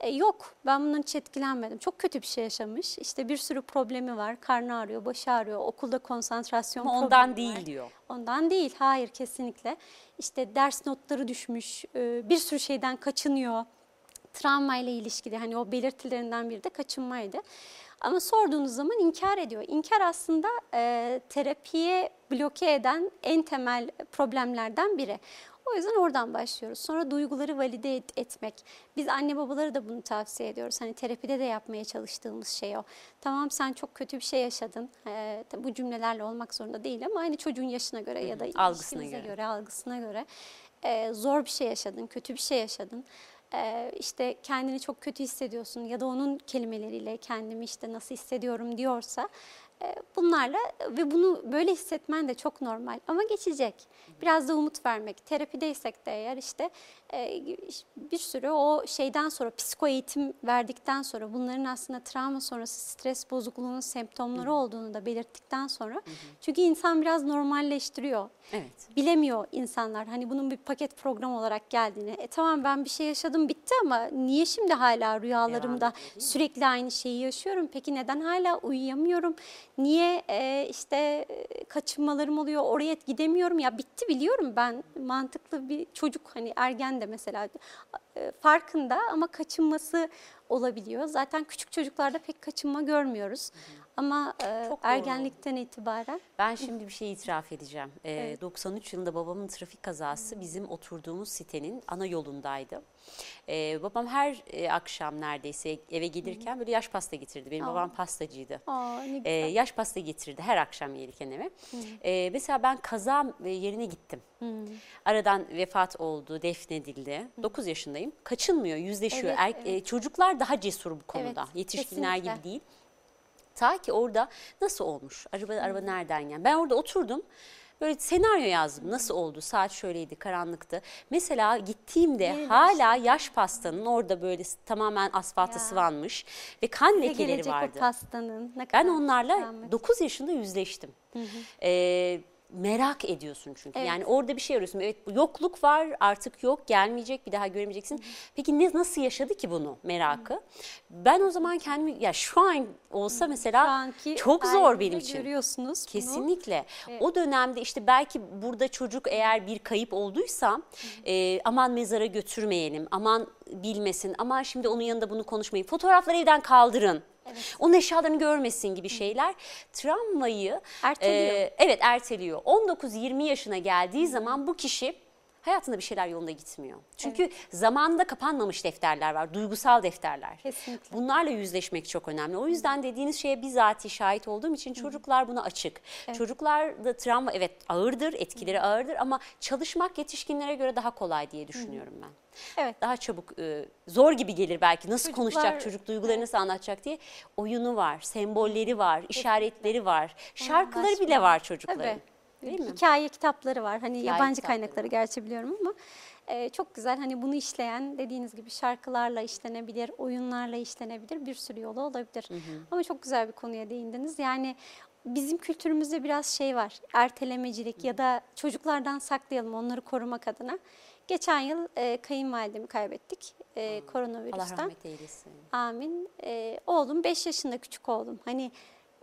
e, yok ben bundan hiç etkilenmedim. Çok kötü bir şey yaşamış. İşte bir sürü problemi var. Karnı ağrıyor, başı ağrıyor, okulda konsantrasyon Ama ondan değil var. diyor. Ondan değil, hayır kesinlikle. İşte ders notları düşmüş, e, bir sürü şeyden kaçınıyor. Travma ile ilişkili hani o belirtilerinden biri de kaçınmaydı. Ama sorduğunuz zaman inkar ediyor. İnkar aslında e, terapiye bloke eden en temel problemlerden biri. O yüzden oradan başlıyoruz. Sonra duyguları valide et- etmek. Biz anne babalara da bunu tavsiye ediyoruz. Hani terapide de yapmaya çalıştığımız şey o. Tamam sen çok kötü bir şey yaşadın. Ee, bu cümlelerle olmak zorunda değil ama hani çocuğun yaşına göre ya da algısına göre. göre, algısına göre e, zor bir şey yaşadın, kötü bir şey yaşadın. E, işte kendini çok kötü hissediyorsun ya da onun kelimeleriyle kendimi işte nasıl hissediyorum diyorsa bunlarla ve bunu böyle hissetmen de çok normal ama geçecek. Biraz da umut vermek. Terapideysek de eğer işte e, bir sürü o şeyden sonra psiko eğitim verdikten sonra bunların aslında travma sonrası stres bozukluğunun semptomları olduğunu da belirttikten sonra çünkü insan biraz normalleştiriyor Evet. bilemiyor insanlar. Hani bunun bir paket program olarak geldiğini. E tamam ben bir şey yaşadım bitti ama niye şimdi hala rüyalarımda Devam sürekli aynı şeyi yaşıyorum? Peki neden hala uyuyamıyorum? Niye e, işte e, kaçınmalarım oluyor? Oraya gidemiyorum. Ya bitti biliyorum ben mantıklı bir çocuk hani ergen de mesela e, farkında ama kaçınması olabiliyor. Zaten küçük çocuklarda pek kaçınma görmüyoruz. Ama e, Çok ergenlikten itibaren Ben şimdi bir şey itiraf edeceğim. Ee, 93 yılında babamın trafik kazası bizim oturduğumuz sitenin ana yolundaydı. Ee, babam her e, akşam neredeyse eve gelirken böyle yaş pasta getirdi. Benim babam pastacıydı. Aa, ne Ee, güzel. yaş pasta getirirdi her akşam gelirken eve. Ee, mesela ben kaza e, yerine gittim. Aradan vefat oldu, defnedildi. 9 yaşındayım. Kaçınmıyor, yüzleşiyor. Evet, Er- evet. e, çocuklar daha cesur bu konuda. Evet, Yetişkinler kesinlikle. gibi değil. Ta ki orada nasıl olmuş? Araba araba nereden geldi? Ben orada oturdum. Böyle senaryo yazdım. Nasıl oldu? Saat şöyleydi, karanlıktı. Mesela gittiğimde Yeniden hala yaş pastanın orada böyle tamamen asfalta Ya. sıvanmış ve kan Ve lekeleri gelecek vardı. o pastanın ne Ben kadar onlarla zahmet. 9 yaşında yüzleştim. Ee, merak ediyorsun çünkü. Evet. Yani orada bir şey arıyorsun. Evet yokluk var artık yok gelmeyecek bir daha göremeyeceksin. Peki ne nasıl yaşadı ki bunu merakı? Ben o zaman kendimi ya şu an olsa mesela Şu anki çok zor benim için. Görüyorsunuz bunu. Kesinlikle. O dönemde işte belki burada çocuk eğer bir kayıp olduysa e, aman mezara götürmeyelim, aman bilmesin, aman şimdi onun yanında bunu konuşmayın. Fotoğrafları evden kaldırın. Onun eşyalarını görmesin gibi şeyler travmayı Erteliyor. e, evet erteliyor. 19-20 yaşına geldiği zaman bu kişi hayatında bir şeyler yolunda gitmiyor. Çünkü zamanında kapanmamış defterler var, duygusal defterler. Kesinlikle. Bunlarla yüzleşmek çok önemli. O yüzden dediğiniz şeye bizatihi şahit olduğum için çocuklar buna açık. Çocuklarda travma evet ağırdır, etkileri ağırdır ama çalışmak yetişkinlere göre daha kolay diye düşünüyorum ben. Evet. Daha çabuk, e, zor gibi gelir belki nasıl Çocuklar- konuşacak çocuk, duygularını nasıl anlatacak diye. Oyunu var, sembolleri var, işaretleri var, şarkıları bile var çocukların. Tabii. Değil mi? Hikaye kitapları var. Hani Hikaye yabancı kitapları kaynakları gerçi biliyorum ama e, çok güzel. Hani bunu işleyen dediğiniz gibi şarkılarla işlenebilir, oyunlarla işlenebilir. Bir sürü yolu olabilir. Ama çok güzel bir konuya değindiniz. Yani bizim kültürümüzde biraz şey var. Ertelemecilik ya da çocuklardan saklayalım onları korumak adına. Geçen yıl e, kayınvalidemi kaybettik e, Allah koronavirüsten. rahmet eylesin. Amin. Ee, oğlum 5 yaşında küçük oğlum. Hani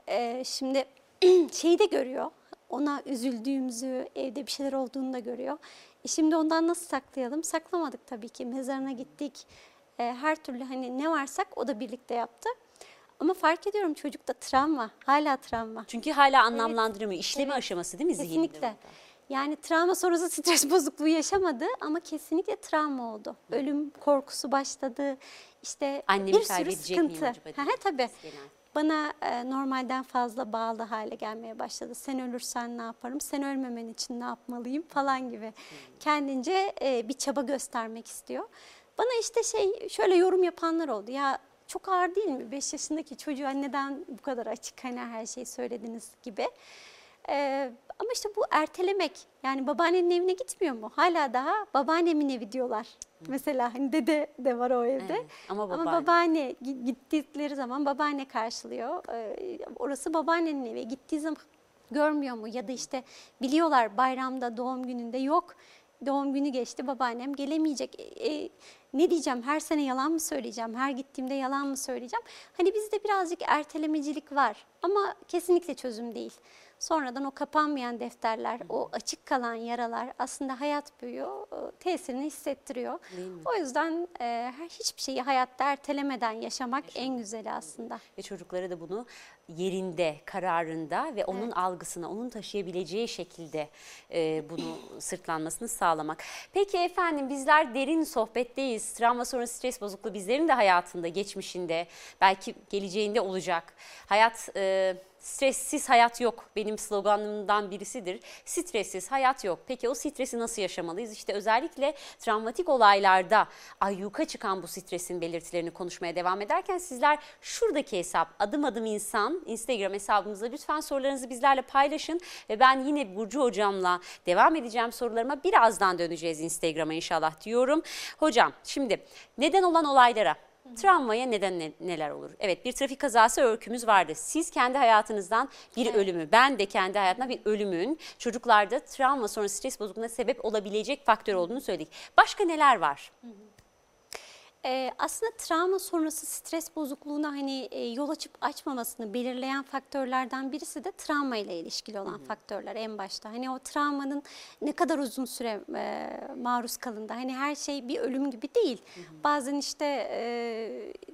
e, şimdi şeyi de görüyor. Ona üzüldüğümüzü, evde bir şeyler olduğunu da görüyor. E şimdi ondan nasıl saklayalım? Saklamadık tabii ki. Mezarına gittik. E, her türlü hani ne varsak o da birlikte yaptı. Ama fark ediyorum çocukta travma, hala travma. Çünkü hala anlamlandırmıyor. İşleme Evet. aşaması değil mi zihninde? Kesinlikle. orada? Yani travma sonrası stres bozukluğu yaşamadı ama kesinlikle travma oldu. Ölüm korkusu başladı. İşte Annemi bir sürü miyim sıkıntı. acaba hı, diye tabii. genel. Bana e, normalden fazla bağlı hale gelmeye başladı. Sen ölürsen ne yaparım? Sen ölmemen için ne yapmalıyım falan gibi. Kendince e, bir çaba göstermek istiyor. Bana işte şey şöyle yorum yapanlar oldu. Ya çok ağır değil mi? 5 yaşındaki çocuğa neden bu kadar açık hani her şeyi söylediniz gibi. Ee, ama işte bu ertelemek yani babaannenin evine gitmiyor mu? Hala daha babaannemin evi diyorlar. Mesela hani dede de var o evde. Evet, ama Ama babaanne. babaanne gi- gittikleri zaman babaanne karşılıyor. Ee, orası babaannenin evi. Gittiği zaman görmüyor mu? Ya da işte biliyorlar bayramda doğum gününde yok. Doğum günü geçti babaannem gelemeyecek. E, e, ne diyeceğim her sene yalan mı söyleyeceğim? Her gittiğimde yalan mı söyleyeceğim? Hani bizde birazcık ertelemecilik var ama kesinlikle çözüm değil. Sonradan o kapanmayan defterler, o açık kalan yaralar aslında hayat boyu e, tesirini hissettiriyor. O yüzden e, hiçbir şeyi hayatta ertelemeden yaşamak en güzeli aslında. Ve çocuklara da bunu yerinde, kararında ve onun algısına, onun taşıyabileceği şekilde e, bunu sırtlanmasını sağlamak. Peki efendim bizler derin sohbetteyiz. Travma sonrası stres bozukluğu bizlerin de hayatında, geçmişinde, belki geleceğinde olacak. Hayat... E, Stressiz hayat yok benim sloganımdan birisidir. Stressiz hayat yok. Peki o stresi nasıl yaşamalıyız? İşte özellikle travmatik olaylarda ayyuka çıkan bu stresin belirtilerini konuşmaya devam ederken sizler şuradaki hesap adım adım insan Instagram hesabımızda lütfen sorularınızı bizlerle paylaşın ve ben yine Burcu hocamla devam edeceğim sorularıma birazdan döneceğiz Instagram'a inşallah diyorum. Hocam şimdi neden olan olaylara Travmaya neden ne- neler olur? Evet bir trafik kazası öykümüz vardı. Siz kendi hayatınızdan bir ölümü, ben de kendi hayatımda bir ölümün çocuklarda travma sonrası stres bozukluğuna sebep olabilecek faktör olduğunu söyledik. Başka neler var? Ee, aslında travma sonrası stres bozukluğuna hani e, yol açıp açmamasını belirleyen faktörlerden birisi de travma ile ilişkili olan faktörler en başta. Hani o travmanın ne kadar uzun süre e, maruz kalındı. Hani her şey bir ölüm gibi değil. Bazen işte e,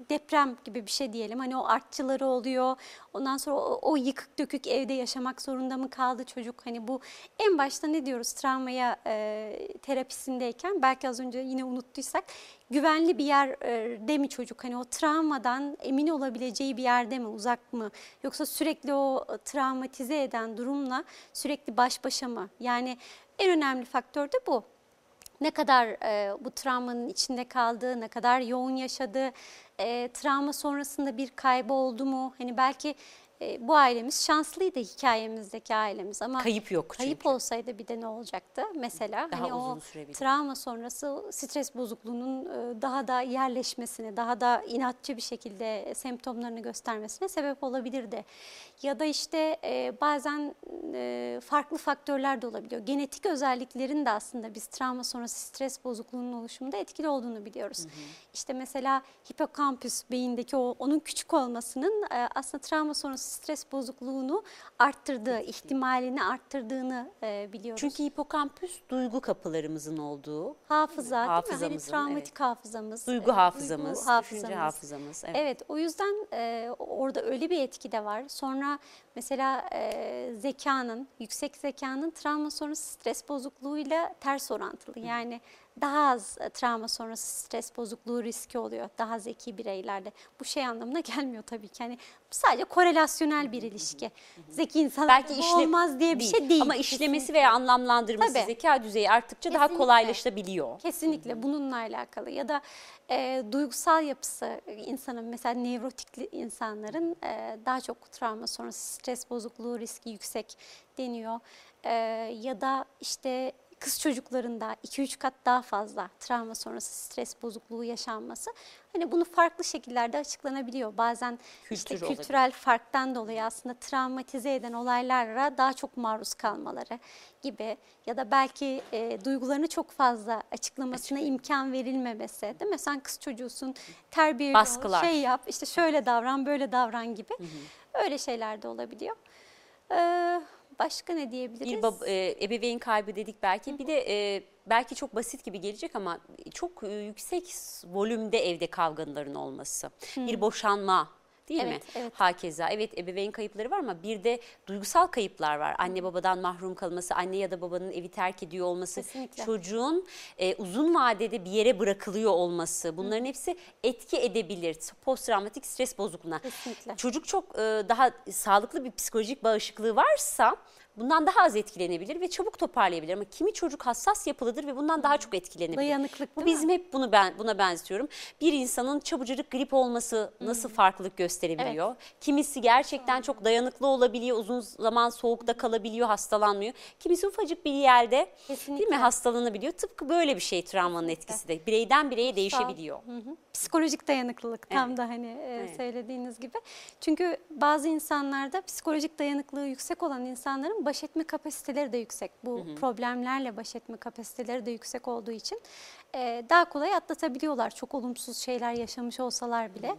deprem gibi bir şey diyelim. Hani o artçıları oluyor. Ondan sonra o, o yıkık dökük evde yaşamak zorunda mı kaldı çocuk? Hani bu en başta ne diyoruz travmaya e, terapisindeyken belki az önce yine unuttuysak güvenli bir yerde mi çocuk? Hani o travmadan emin olabileceği bir yerde mi, uzak mı? Yoksa sürekli o travmatize eden durumla sürekli baş başa mı? Yani en önemli faktör de bu. Ne kadar e, bu travmanın içinde kaldığı, ne kadar yoğun yaşadığı, e, travma sonrasında bir kaybı oldu mu? Hani belki e, bu ailemiz şanslıydı hikayemizdeki ailemiz ama Kayıp yok çünkü. kayıp olsaydı bir de ne olacaktı mesela? Daha hani o travma sonrası stres bozukluğunun e, daha da yerleşmesine, daha da inatçı bir şekilde semptomlarını göstermesine sebep olabilirdi. Ya da işte e, bazen e, farklı faktörler de olabiliyor. Genetik özelliklerin de aslında biz travma sonrası stres bozukluğunun oluşumunda etkili olduğunu biliyoruz. İşte mesela hipokampüs beyindeki o onun küçük olmasının e, aslında travma sonrası stres bozukluğunu arttırdığı, ihtimalini arttırdığını e, biliyoruz. Çünkü hipokampüs duygu kapılarımızın olduğu, hafıza değil mi? Hani travmatik hafızamız, duygu e, hafızamız, duygu düşünce hafızamız. Evet. Evet, o yüzden e, orada öyle bir etki de var. Sonra mesela e, zekanın, yüksek zekanın travma sonrası stres bozukluğuyla ters orantılı. Yani daha az e, travma sonrası stres bozukluğu riski oluyor daha zeki bireylerde. Bu şey anlamına gelmiyor tabii ki. Yani sadece korelasyonel bir ilişki. Zeki insanlar Belki işle olmaz diye bir şey değil. Ama işlemesi kesinlikle. veya anlamlandırması Tabii. zeka düzeyi arttıkça daha Kesinlikle. kolaylaşabiliyor. Kesinlikle bununla alakalı ya da e, duygusal yapısı insanın mesela nevrotikli insanların e, daha çok travma sonrası stres bozukluğu riski yüksek deniyor. E, ya da işte kız çocuklarında 2-3 kat daha fazla travma sonrası stres bozukluğu yaşanması. Hani bunu farklı şekillerde açıklanabiliyor. Bazen işte Kültür olabilir. kültürel farktan dolayı aslında travmatize eden olaylara daha çok maruz kalmaları gibi ya da belki e, duygularını çok fazla açıklamasına imkan verilmemesi değil mi? Sen kız çocuğusun, terbiyeli ol, şey yap, işte şöyle davran, böyle davran gibi. Öyle şeyler de olabiliyor. Ee, başka ne diyebiliriz? Bir bab- e, ebeveyn kaybı dedik belki. Bir de e, belki çok basit gibi gelecek ama çok yüksek volümde evde kavgaların olması. Bir boşanma değil mi? Evet, evet. Hakeza evet ebeveyn kayıpları var ama bir de duygusal kayıplar var. Anne babadan mahrum kalması, anne ya da babanın evi terk ediyor olması, Kesinlikle. çocuğun e, uzun vadede bir yere bırakılıyor olması. Bunların hepsi etki edebilir posttraumatik stres bozukluğuna. Kesinlikle. Çocuk çok e, daha sağlıklı bir psikolojik bağışıklığı varsa bundan daha az etkilenebilir ve çabuk toparlayabilir ama kimi çocuk hassas yapılıdır ve bundan daha çok etkilenebilir. Dayanıklık Bu değil mi? bizim hep bunu ben buna benziyorum. Bir insanın çabucacık grip olması nasıl farklılık gösterebiliyor? Kimisi gerçekten çok dayanıklı olabiliyor, uzun zaman soğukta kalabiliyor, hastalanmıyor. Kimisi ufacık bir yerde değil mi Kesinlikle. hastalanabiliyor. Tıpkı böyle bir şey travmanın etkisi de. Bireyden bireye değişebiliyor. Hı hı. Psikolojik dayanıklılık tam Evet. da hani e, Evet. söylediğiniz gibi. Çünkü bazı insanlarda psikolojik dayanıklılığı yüksek olan insanların baş etme kapasiteleri de yüksek. Bu problemlerle baş etme kapasiteleri de yüksek olduğu için e, daha kolay atlatabiliyorlar. Çok olumsuz şeyler yaşamış olsalar bile.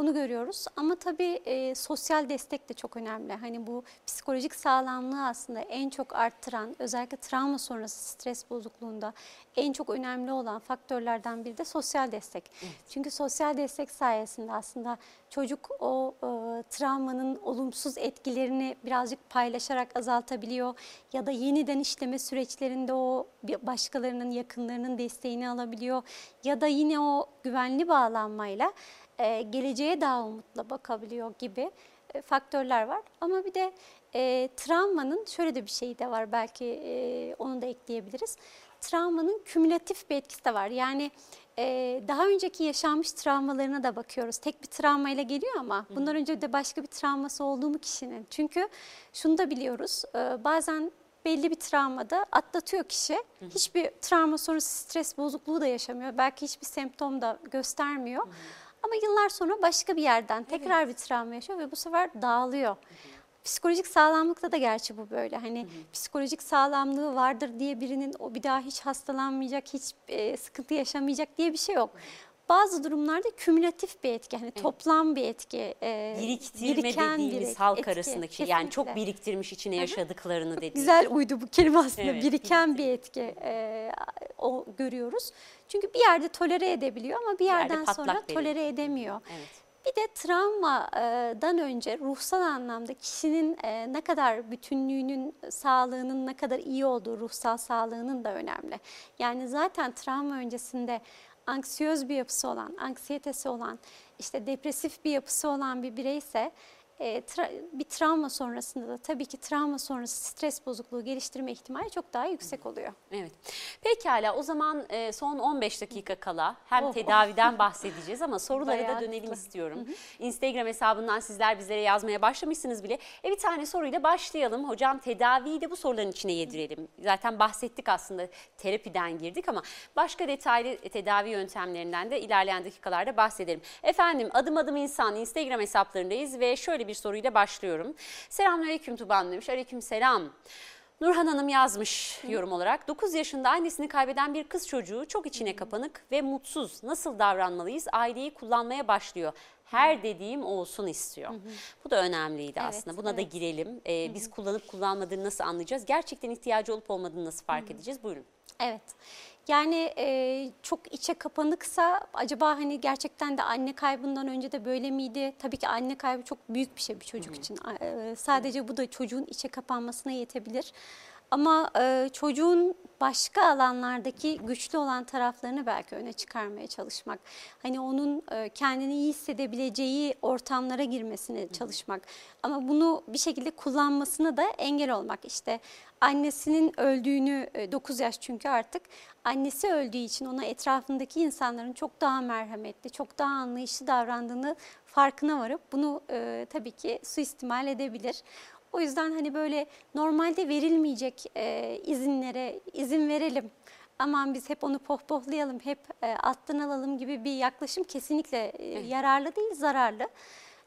Onu görüyoruz ama tabii e, sosyal destek de çok önemli. Hani bu psikolojik sağlamlığı aslında en çok arttıran özellikle travma sonrası stres bozukluğunda en çok önemli olan faktörlerden biri de sosyal destek. Çünkü sosyal destek sayesinde aslında çocuk o e, travmanın olumsuz etkilerini birazcık paylaşarak azaltabiliyor ya da yeniden işleme süreçlerinde o başkalarının yakınlarının desteğini alabiliyor ya da yine o güvenli bağlanmayla e, geleceğe daha umutla bakabiliyor gibi e, faktörler var. Ama bir de e, travmanın şöyle de bir şeyi de var belki e, onu da ekleyebiliriz. Travmanın kümülatif bir etkisi de var. Yani e, daha önceki yaşanmış travmalarına da bakıyoruz. Tek bir travmayla geliyor ama bundan önce de başka bir travması olduğu mu kişinin? Çünkü şunu da biliyoruz. e, bazen belli bir travmada atlatıyor kişi. Hiçbir travma sonrası stres bozukluğu da yaşamıyor. Belki hiçbir semptom da göstermiyor. Ama yıllar sonra başka bir yerden tekrar bir travma yaşıyor ve bu sefer dağılıyor. Psikolojik sağlamlıkta da gerçi bu böyle. Hani psikolojik sağlamlığı vardır diye birinin o bir daha hiç hastalanmayacak, hiç e, sıkıntı yaşamayacak diye bir şey yok. Bazı durumlarda kümülatif bir etki, hani toplam bir etki, e, Biriktirme bir dediğimiz etki, halk arasındaki şey. yani çok kesinlikle. biriktirmiş içine yaşadıklarını dediğimiz. Güzel uydu bu kelime aslında. Evet, Biriken bir etki e, o görüyoruz. Çünkü bir yerde tolere edebiliyor ama bir yerde yerden patlak sonra veriyor. tolere edemiyor. Evet. Bir de travmadan önce ruhsal anlamda kişinin e, ne kadar bütünlüğünün, sağlığının ne kadar iyi olduğu, ruhsal sağlığının da önemli. Yani zaten travma öncesinde anksiyöz bir yapısı olan, anksiyetesi olan, işte depresif bir yapısı olan bir bireyse e, tra- bir travma sonrasında da tabii ki travma sonrası stres bozukluğu geliştirme ihtimali çok daha yüksek oluyor. Evet. Pekala o zaman e, son 15 dakika kala hem Oh. tedaviden bahsedeceğiz ama sorulara da dönelim istiyorum. Instagram hesabından sizler bizlere yazmaya başlamışsınız bile. E bir tane soruyla başlayalım. Hocam tedaviyi de bu soruların içine yedirelim. Zaten bahsettik aslında terapiden girdik ama başka detaylı tedavi yöntemlerinden de ilerleyen dakikalarda bahsedelim. Efendim adım adım insan Instagram hesaplarındayız ve şöyle bir soruyla başlıyorum. Selamünaleyküm Tuba Hanım demiş. Aleyküm selam. Nurhan Hanım yazmış yorum olarak. 9 yaşında annesini kaybeden bir kız çocuğu çok içine kapanık ve mutsuz. Nasıl davranmalıyız? Aileyi kullanmaya başlıyor. Her dediğim olsun istiyor. Bu da önemliydi Evet, aslında. Buna da girelim. Ee, biz kullanıp kullanmadığını nasıl anlayacağız? Gerçekten ihtiyacı olup olmadığını nasıl fark edeceğiz? Buyurun. Evet. Yani e, çok içe kapanıksa acaba hani gerçekten de anne kaybından önce de böyle miydi? Tabii ki anne kaybı çok büyük bir şey bir çocuk için. E, sadece bu da çocuğun içe kapanmasına yetebilir. Ama e, çocuğun başka alanlardaki güçlü olan taraflarını belki öne çıkarmaya çalışmak. Hani onun e, kendini iyi hissedebileceği ortamlara girmesine çalışmak. Ama bunu bir şekilde kullanmasına da engel olmak. İşte annesinin öldüğünü 9 yaş çünkü artık annesi öldüğü için ona etrafındaki insanların çok daha merhametli, çok daha anlayışlı davrandığını farkına varıp bunu e, tabii ki suistimal edebilir. O yüzden hani böyle normalde verilmeyecek e, izinlere izin verelim. Aman biz hep onu pohpohlayalım, hep e, alttan alalım gibi bir yaklaşım kesinlikle e, yararlı değil, zararlı.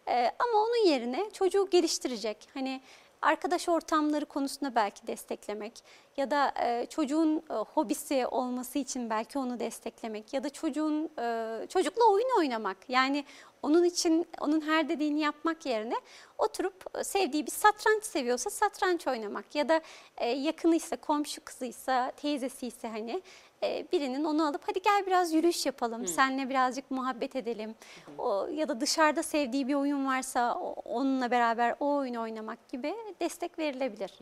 E, ama onun yerine çocuğu geliştirecek. Hani arkadaş ortamları konusunda belki desteklemek ya da e, çocuğun e, hobisi olması için belki onu desteklemek ya da çocuğun e, çocukla oyun oynamak. Yani onun için onun her dediğini yapmak yerine oturup e, sevdiği bir satranç seviyorsa satranç oynamak ya da e, yakınıysa, komşu kızıysa, teyzesiyse hani e, birinin onu alıp hadi gel biraz yürüyüş yapalım, seninle birazcık muhabbet edelim. O, ya da dışarıda sevdiği bir oyun varsa onunla beraber o oyunu oynamak gibi destek verilebilir.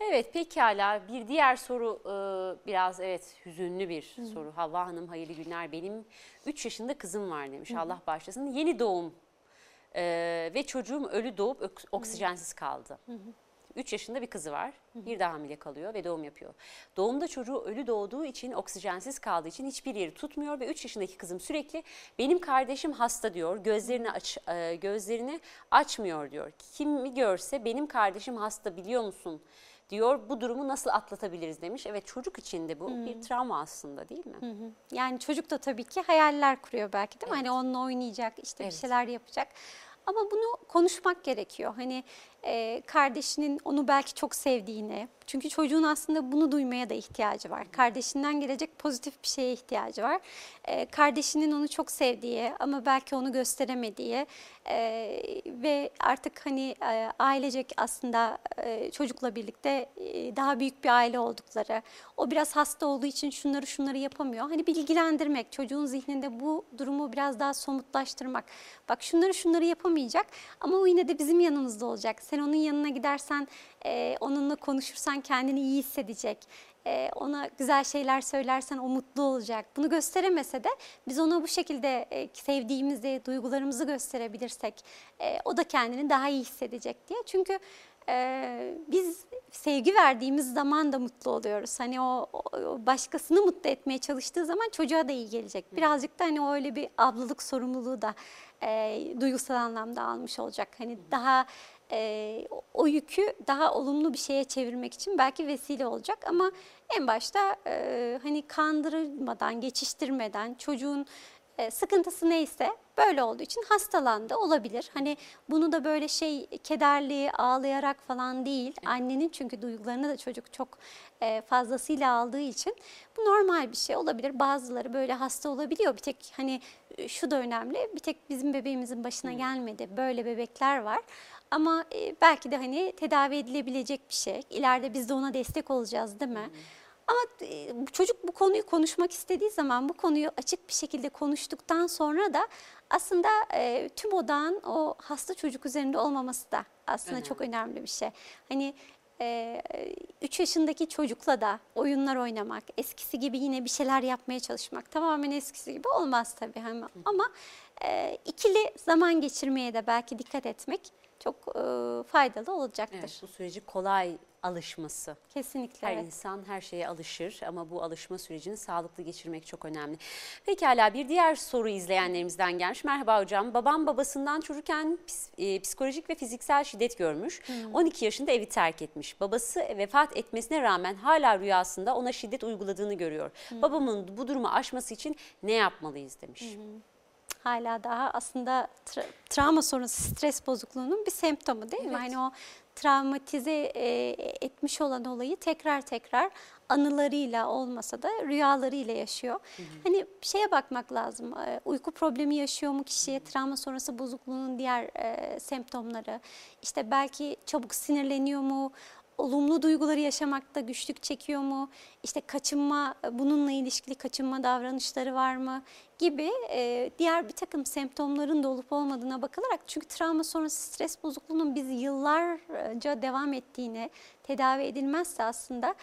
Evet pekala bir diğer soru e, biraz evet hüzünlü bir soru. Havva Hanım hayırlı günler benim 3 yaşında kızım var demiş Allah başlasın. Yeni doğum e, ve çocuğum ölü doğup oksijensiz kaldı. 3 yaşında bir kızı var. Bir de hamile kalıyor ve doğum yapıyor. Doğumda çocuğu ölü doğduğu için, oksijensiz kaldığı için hiçbir yeri tutmuyor ve 3 yaşındaki kızım sürekli benim kardeşim hasta diyor. Gözlerini aç e, gözlerini açmıyor diyor. Kimi görse benim kardeşim hasta biliyor musun? diyor. Bu durumu nasıl atlatabiliriz demiş. Evet çocuk için de bu bir travma aslında değil mi? Yani çocuk da tabii ki hayaller kuruyor belki değil mi? Evet. Hani onunla oynayacak, işte Evet. bir şeyler yapacak. Ama bunu konuşmak gerekiyor. Hani e, kardeşinin onu belki çok sevdiğini. Çünkü çocuğun aslında bunu duymaya da ihtiyacı var. Kardeşinden gelecek pozitif bir şeye ihtiyacı var. E, kardeşinin onu çok sevdiği ama belki onu gösteremediği e, ve artık hani e, ailecek aslında e, çocukla birlikte e, daha büyük bir aile oldukları. O biraz hasta olduğu için şunları şunları yapamıyor. Hani bilgilendirmek, çocuğun zihninde bu durumu biraz daha somutlaştırmak. Bak şunları şunları yapamayacak ama o yine de bizim yanımızda olacak. Sen onun yanına gidersen, e, onunla konuşursan kendini iyi hissedecek. E, ona güzel şeyler söylersen o mutlu olacak. Bunu gösteremese de biz ona bu şekilde e, sevdiğimizi, duygularımızı gösterebilirsek e, o da kendini daha iyi hissedecek diye. Çünkü e, biz sevgi verdiğimiz zaman da mutlu oluyoruz. Hani o, o- başkasını mutlu etmeye çalıştığı zaman çocuğa da iyi gelecek. Birazcık da hani öyle bir ablalık sorumluluğu da e, duygusal anlamda almış olacak. Hani daha e, o yükü daha olumlu bir şeye çevirmek için belki vesile olacak ama en başta e, hani kandırılmadan, geçiştirmeden çocuğun e, sıkıntısı neyse böyle olduğu için hastalandı olabilir. Hani bunu da böyle şey kederli, ağlayarak falan değil. Annenin çünkü duygularını da çocuk çok e, fazlasıyla aldığı için bu normal bir şey olabilir. Bazıları böyle hasta olabiliyor. Bir tek hani e, şu da önemli. Bir tek bizim bebeğimizin başına gelmedi. Böyle bebekler var. Ama e, belki de hani tedavi edilebilecek bir şey. İleride biz de ona destek olacağız değil mi? Ama e, çocuk bu konuyu konuşmak istediği zaman bu konuyu açık bir şekilde konuştuktan sonra da aslında e, tüm odağın o hasta çocuk üzerinde olmaması da aslında Önemli. çok önemli bir şey. Hani 3 yaşındaki çocukla da oyunlar oynamak, eskisi gibi yine bir şeyler yapmaya çalışmak. Tamamen eskisi gibi olmaz tabii ama, ama e, ikili zaman geçirmeye de belki dikkat etmek çok e, faydalı olacaktır. Evet, bu süreci kolay alışması. Kesinlikle. Her evet. insan her şeye alışır ama bu alışma sürecini sağlıklı geçirmek çok önemli. Pekala bir diğer soru izleyenlerimizden gelmiş. Merhaba hocam. Babam babasından çocukken e, psikolojik ve fiziksel şiddet görmüş. 12 yaşında evi terk etmiş. Babası vefat etmesine rağmen hala rüyasında ona şiddet uyguladığını görüyor. Babamın bu durumu aşması için ne yapmalıyız demiş. Hala daha aslında tra- travma sonrası stres bozukluğunun bir semptomu değil mi? Evet. Hani o travmatize e, etmiş olan olayı tekrar tekrar anılarıyla olmasa da rüyalarıyla yaşıyor. Hani bir şeye bakmak lazım. E, uyku problemi yaşıyor mu kişiye? Travma sonrası bozukluğunun diğer e, semptomları. İşte belki çabuk sinirleniyor mu? Olumlu duyguları yaşamakta güçlük çekiyor mu? İşte kaçınma, bununla ilişkili kaçınma davranışları var mı? Gibi e, diğer bir takım semptomların da olup olmadığına bakılarak çünkü travma sonrası stres bozukluğunun biz yıllarca devam ettiğini, tedavi edilmezse aslında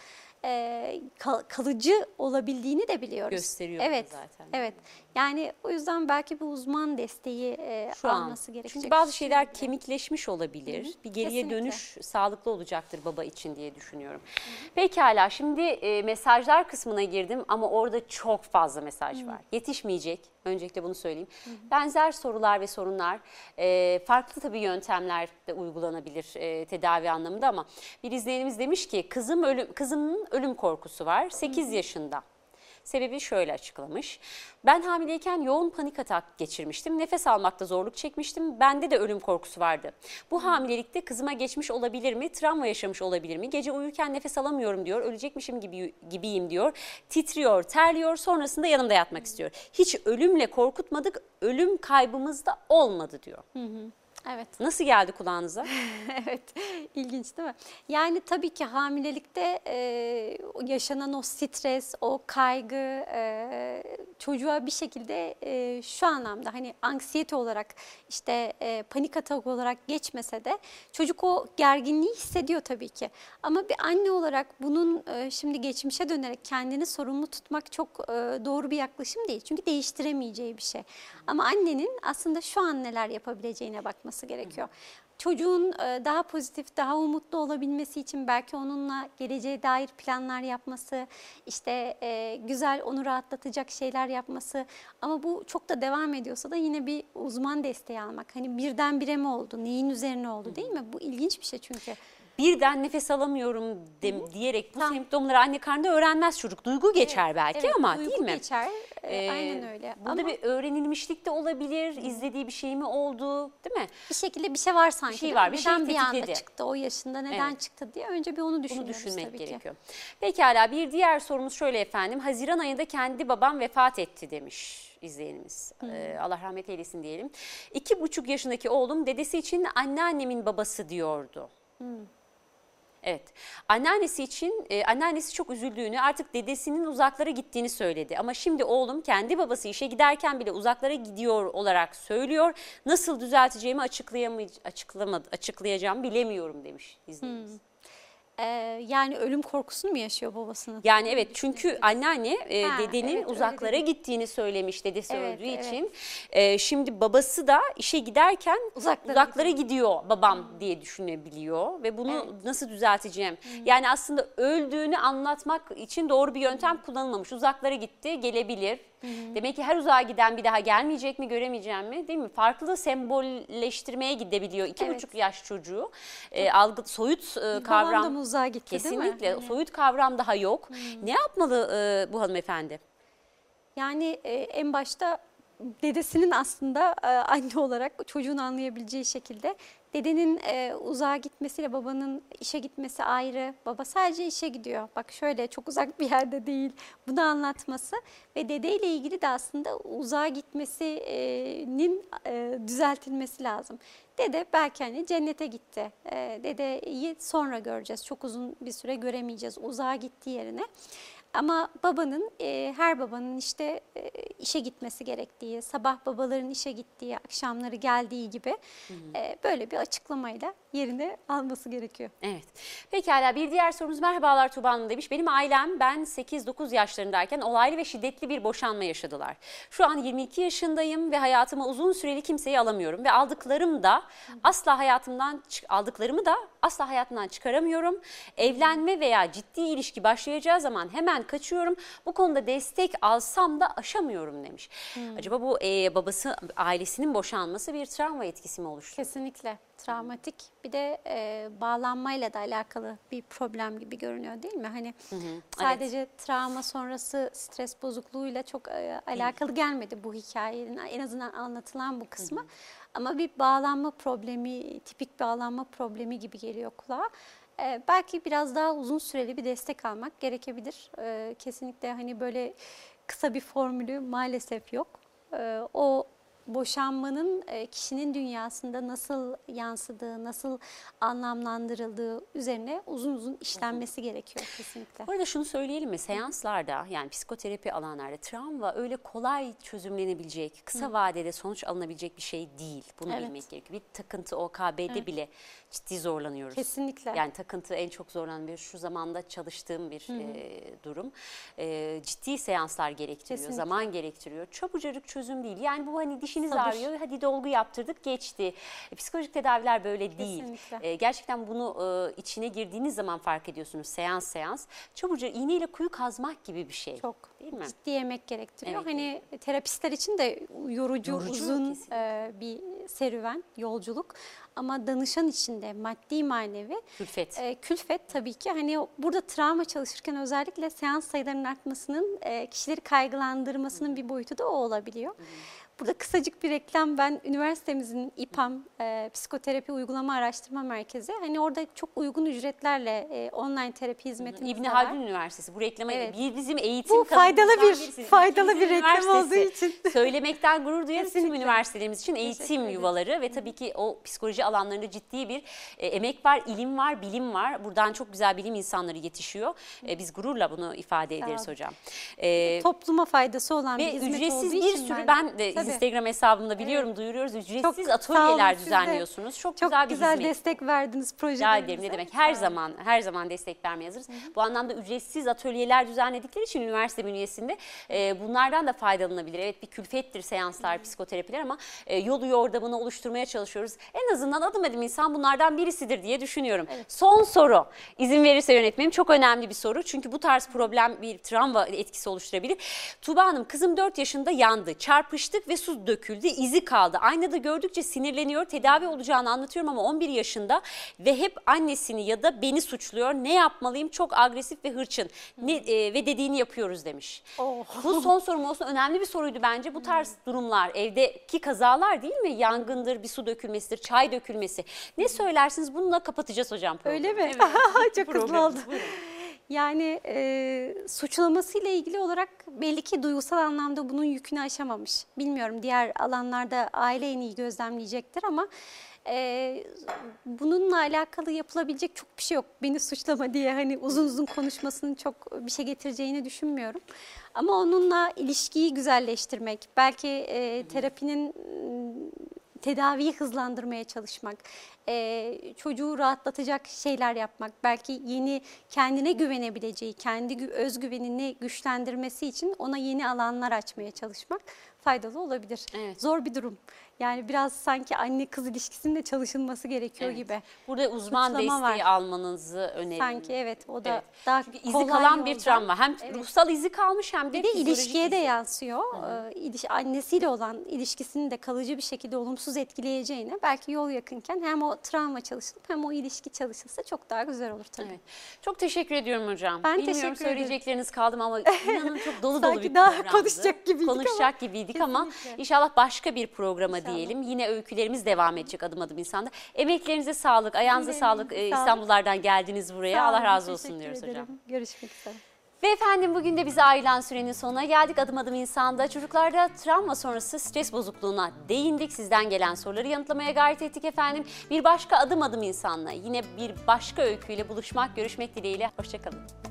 e, kal- kalıcı olabildiğini de biliyoruz. Gösteriyor evet, zaten. Evet. Yani o yüzden belki bir uzman desteği e, Şu an. alması gerekecek. Çünkü bazı şeyler Şimdi. kemikleşmiş olabilir. Bir geriye Kesinlikle. dönüş sağlıklı olacaktır baba için diye düşünüyorum. Pekala şimdi e, mesajlar kısmına girdim ama orada çok fazla mesaj var. Yetişmeyecek. Öncelikle bunu söyleyeyim. Benzer sorular ve sorunlar e, farklı tabii yöntemler de uygulanabilir e, tedavi anlamında ama bir izleyenimiz demiş ki kızım ölüm kızımın ölüm korkusu var 8 yaşında. Sebebi şöyle açıklamış. Ben hamileyken yoğun panik atak geçirmiştim. Nefes almakta zorluk çekmiştim. Bende de ölüm korkusu vardı. Bu hamilelikte kızıma geçmiş olabilir mi? Travma yaşamış olabilir mi? Gece uyurken nefes alamıyorum diyor. Ölecekmişim gibi gibiyim diyor. Titriyor, terliyor. Sonrasında yanımda yatmak istiyor. Hiç ölümle korkutmadık. Ölüm kaybımız da olmadı diyor. Evet. Nasıl geldi kulağınıza? evet, ilginç değil mi? Yani tabii ki hamilelikte e, yaşanan o stres, o kaygı e, çocuğa bir şekilde e, şu anlamda hani anksiyete olarak işte e, panik atak olarak geçmese de çocuk o gerginliği hissediyor tabii ki. Ama bir anne olarak bunun e, şimdi geçmişe dönerek kendini sorumlu tutmak çok e, doğru bir yaklaşım değil. Çünkü değiştiremeyeceği bir şey. Ama annenin aslında şu an neler yapabileceğine bakması gerekiyor. çocuğun e, daha pozitif, daha umutlu olabilmesi için belki onunla geleceğe dair planlar yapması, işte e, güzel onu rahatlatacak şeyler yapması. Ama bu çok da devam ediyorsa da yine bir uzman desteği almak. Hani birdenbire mi oldu, neyin üzerine oldu değil mi? Bu ilginç bir şey çünkü. birden nefes alamıyorum de- diyerek bu Tam. semptomları anne karnında öğrenmez çocuk. Duygu geçer belki Evet, ama duygu değil mi? geçer. E, Ee, aynen öyle. Burada Ama bir öğrenilmişlik de olabilir. izlediği bir şey mi oldu değil mi? bir şekilde bir şey var sanki. şey değil var, bir şey neden bir anda çıktı o yaşında, neden Evet. çıktı diye önce bir onu Bunu düşünüyoruz düşünmek tabii ki. gerekiyor. Pekala bir diğer sorumuz şöyle efendim. Haziran ayında kendi babam vefat etti demiş izleyenimiz. Ee, Allah rahmet eylesin diyelim. İki buçuk yaşındaki oğlum dedesi için anneannemin babası diyordu. Evet. Anneannesi için e, anneannesi çok üzüldüğünü, artık dedesinin uzaklara gittiğini söyledi. Ama şimdi oğlum kendi babası işe giderken bile uzaklara gidiyor olarak söylüyor. Nasıl düzelteceğimi açıklayamay açıklamadı, açıklayacağım bilemiyorum demiş izleyicimiz. Ee, yani ölüm korkusunu mu yaşıyor babasının? Yani evet çünkü anneanne e, Ha, dedenin evet, öyle uzaklara dedi. gittiğini söylemiş dedesi Evet, öldüğü evet. için. E, şimdi babası da işe giderken Uzaklara uzaklara, gidiyor babam diye düşünebiliyor ve bunu nasıl düzelteceğim? Yani aslında öldüğünü anlatmak için doğru bir yöntem kullanılmamış. Uzaklara gitti, gelebilir. Demek ki her uzağa giden bir daha gelmeyecek mi, göremeyeceğim mi değil mi? Farklı sembolleştirmeye gidebiliyor. İki Evet. buçuk yaş çocuğu. E, algı, soyut e, Babam kavram. da mı uzağa gitti değil mi? Kesinlikle soyut kavram daha yok. Ne yapmalı e, bu hanımefendi? Yani e, en başta dedesinin aslında e, anne olarak çocuğun anlayabileceği şekilde dedenin e, uzağa gitmesiyle babanın işe gitmesi ayrı. Baba sadece işe gidiyor. Bak şöyle çok uzak bir yerde değil. Bunu anlatması ve dedeyle ilgili de aslında uzağa gitmesinin e, düzeltilmesi lazım. Dede belki hani cennete gitti. E, dedeyi sonra göreceğiz. Çok uzun bir süre göremeyeceğiz uzağa gittiği yerine. Ama babanın, e, her babanın işte e, işe gitmesi gerektiği, sabah babaların işe gittiği, akşamları geldiği gibi e, böyle bir açıklamayla yerine alması gerekiyor. Evet. Pekala bir diğer sorumuz merhabalar Tuba Hanım demiş. Benim ailem ben 8-9 yaşlarındayken olaylı ve şiddetli bir boşanma yaşadılar. Şu an 22 yaşındayım ve hayatıma uzun süreli kimseyi alamıyorum ve aldıklarım da asla hayatımdan aldıklarımı da asla hayatımdan çıkaramıyorum. Evlenme veya ciddi ilişki başlayacağı zaman hemen kaçıyorum. Bu konuda destek alsam da aşamıyorum demiş. Acaba bu e, babası ailesinin boşanması bir travma etkisi mi oluştu? Kesinlikle travmatik bir de e, bağlanmayla da alakalı bir problem gibi görünüyor değil mi? Hani sadece travma sonrası stres bozukluğuyla çok e, alakalı gelmedi bu hikayenin en azından anlatılan bu kısmı. Ama bir bağlanma problemi, tipik bağlanma problemi gibi geliyor kulağa. E, belki biraz daha uzun süreli bir destek almak gerekebilir. E, kesinlikle hani böyle kısa bir formülü maalesef yok. E, o boşanmanın e, kişinin dünyasında nasıl yansıdığı, nasıl anlamlandırıldığı üzerine uzun uzun işlenmesi gerekiyor kesinlikle. Bu arada şunu söyleyelim mi? Seanslarda yani psikoterapi alanlarda travma öyle kolay çözümlenebilecek, kısa vadede sonuç alınabilecek bir şey değil. Bunu Evet. bilmek gerekiyor. Bir takıntı OKB'de bile ciddi zorlanıyoruz. Kesinlikle. Yani takıntı en çok zorlanan bir şu zamanda çalıştığım bir e, durum. E, ciddi seanslar gerektiriyor, Kesinlikle. zaman gerektiriyor. Çabucacık çözüm değil. Yani bu hani dişiniz Sabır. ağrıyor, hadi dolgu yaptırdık geçti. E, psikolojik tedaviler böyle değil. E, gerçekten bunu e, içine girdiğiniz zaman fark ediyorsunuz seans seans. Çabuca iğneyle kuyu kazmak gibi bir şey. Çok Değil mi? ciddi emek gerektiriyor. Evet, hani terapistler için de yorucu, Yorucu, uzun e, bir serüven, yolculuk. Ama danışan için de maddi manevi Külfet. e, külfet tabii ki. Hani burada travma çalışırken özellikle seans sayılarının artmasının e, kişileri kaygılandırmasının bir boyutu da o olabiliyor. Burada kısacık bir reklam ben üniversitemizin İPAM e, Psikoterapi Uygulama Araştırma Merkezi hani orada çok uygun ücretlerle e, online terapi hizmetimiz İbni. Haldun Üniversitesi bu reklama Evet. bizim eğitim Bu faydalı bir- faydalı bir reklam olduğu için. Söylemekten gurur duyarız tüm üniversitelerimiz için eğitim yuvaları ve tabii ki o psikoloji alanlarında ciddi bir e, emek var, ilim var, bilim var. Buradan çok güzel bilim insanları yetişiyor. E, biz gururla bunu ifade ederiz hocam. E, Topluma faydası olan bir hizmet ücretsiz bir sürü ben, de Tabii. Instagram hesabımda biliyorum duyuruyoruz. Ücretsiz Çok atölyeler düzenliyorsunuz. Çok, Çok güzel bir güzel hizmet. destek verdiniz projelerimize. ne demek. Her zaman her zaman destek vermeye hazırız. Bu anlamda ücretsiz atölyeler düzenledikleri için üniversite bünyesinde e, bunlardan da faydalanabilir. Evet bir külfettir seanslar, psikoterapiler ama e, yolu yordamını oluşturmaya çalışıyoruz. En azından adım adım insan bunlardan birisidir diye düşünüyorum. Son soru. İzin verirse yönetmenim çok önemli bir soru. Çünkü bu tarz problem bir travma etkisi oluşturabilir. Tuba Hanım kızım 4 yaşında yandı. Çarpıştık ve su döküldü. izi kaldı. Aynada gördükçe sinirleniyor. Tedavi olacağını anlatıyorum ama 11 yaşında ve hep annesini ya da beni suçluyor. Ne yapmalıyım? Çok agresif ve hırçın. Ne, e, ve dediğini yapıyoruz demiş. Oh. Bu son sorum olsun. Önemli bir soruydu bence. Bu tarz durumlar, evdeki kazalar değil mi? Yangındır, bir su dökülmesidir, çay dökülmesi. Ne söylersiniz? Bununla kapatacağız hocam programı. Öyle mi? Çok hızlı oldu. Yani e, suçlamasıyla ilgili olarak belli ki duygusal anlamda bunun yükünü aşamamış. Bilmiyorum diğer alanlarda aile en iyi gözlemleyecektir ama e, bununla alakalı yapılabilecek çok bir şey yok. Beni suçlama diye hani uzun uzun konuşmasının çok bir şey getireceğini düşünmüyorum. Ama onunla ilişkiyi güzelleştirmek, belki e, terapinin tedaviyi hızlandırmaya çalışmak, e, çocuğu rahatlatacak şeyler yapmak, belki yeni kendine güvenebileceği, kendi gü- özgüvenini güçlendirmesi için ona yeni alanlar açmaya çalışmak faydalı olabilir. Evet. Zor bir durum. Yani biraz sanki anne kız ilişkisinde çalışılması gerekiyor Evet. gibi. Burada uzman Suçlama desteği var. almanızı öneririm. Sanki evet o da Evet. daha Çünkü izi kalan bir travma. Hem Evet. ruhsal izi kalmış hem de, Bir de ilişkiye de izi. yansıyor. Ee, iliş- annesiyle olan ilişkisini de kalıcı bir şekilde olumsuz etkileyeceğine belki yol yakınken hem o travma çalışılıp hem o ilişki çalışılsa çok daha güzel olur tabii. Evet. Çok teşekkür ediyorum hocam. Ben Bilmiyorum teşekkür ederim. söyleyecekleriniz kaldı ama inanın çok dolu dolu Sanki bir daha programdı. konuşacak gibiydik ama. Konuşacak gibiydik ama Kesinlikle. inşallah başka bir programa İnşallah. diyelim. Yine öykülerimiz devam edecek adım adım insanda. Emeklerinize sağlık, ayağınıza sağlık. Ee, sağlık. İstanbullardan geldiniz buraya. Allah razı olsun diyoruz hocam. ederim. Görüşmek üzere. Ve efendim bugün de bize ayrılan sürenin sonuna geldik. Adım adım insanda çocuklarda travma sonrası stres bozukluğuna değindik. Sizden gelen soruları yanıtlamaya gayret ettik efendim. Bir başka adım adım insanla yine bir başka öyküyle buluşmak, görüşmek dileğiyle. Hoşçakalın.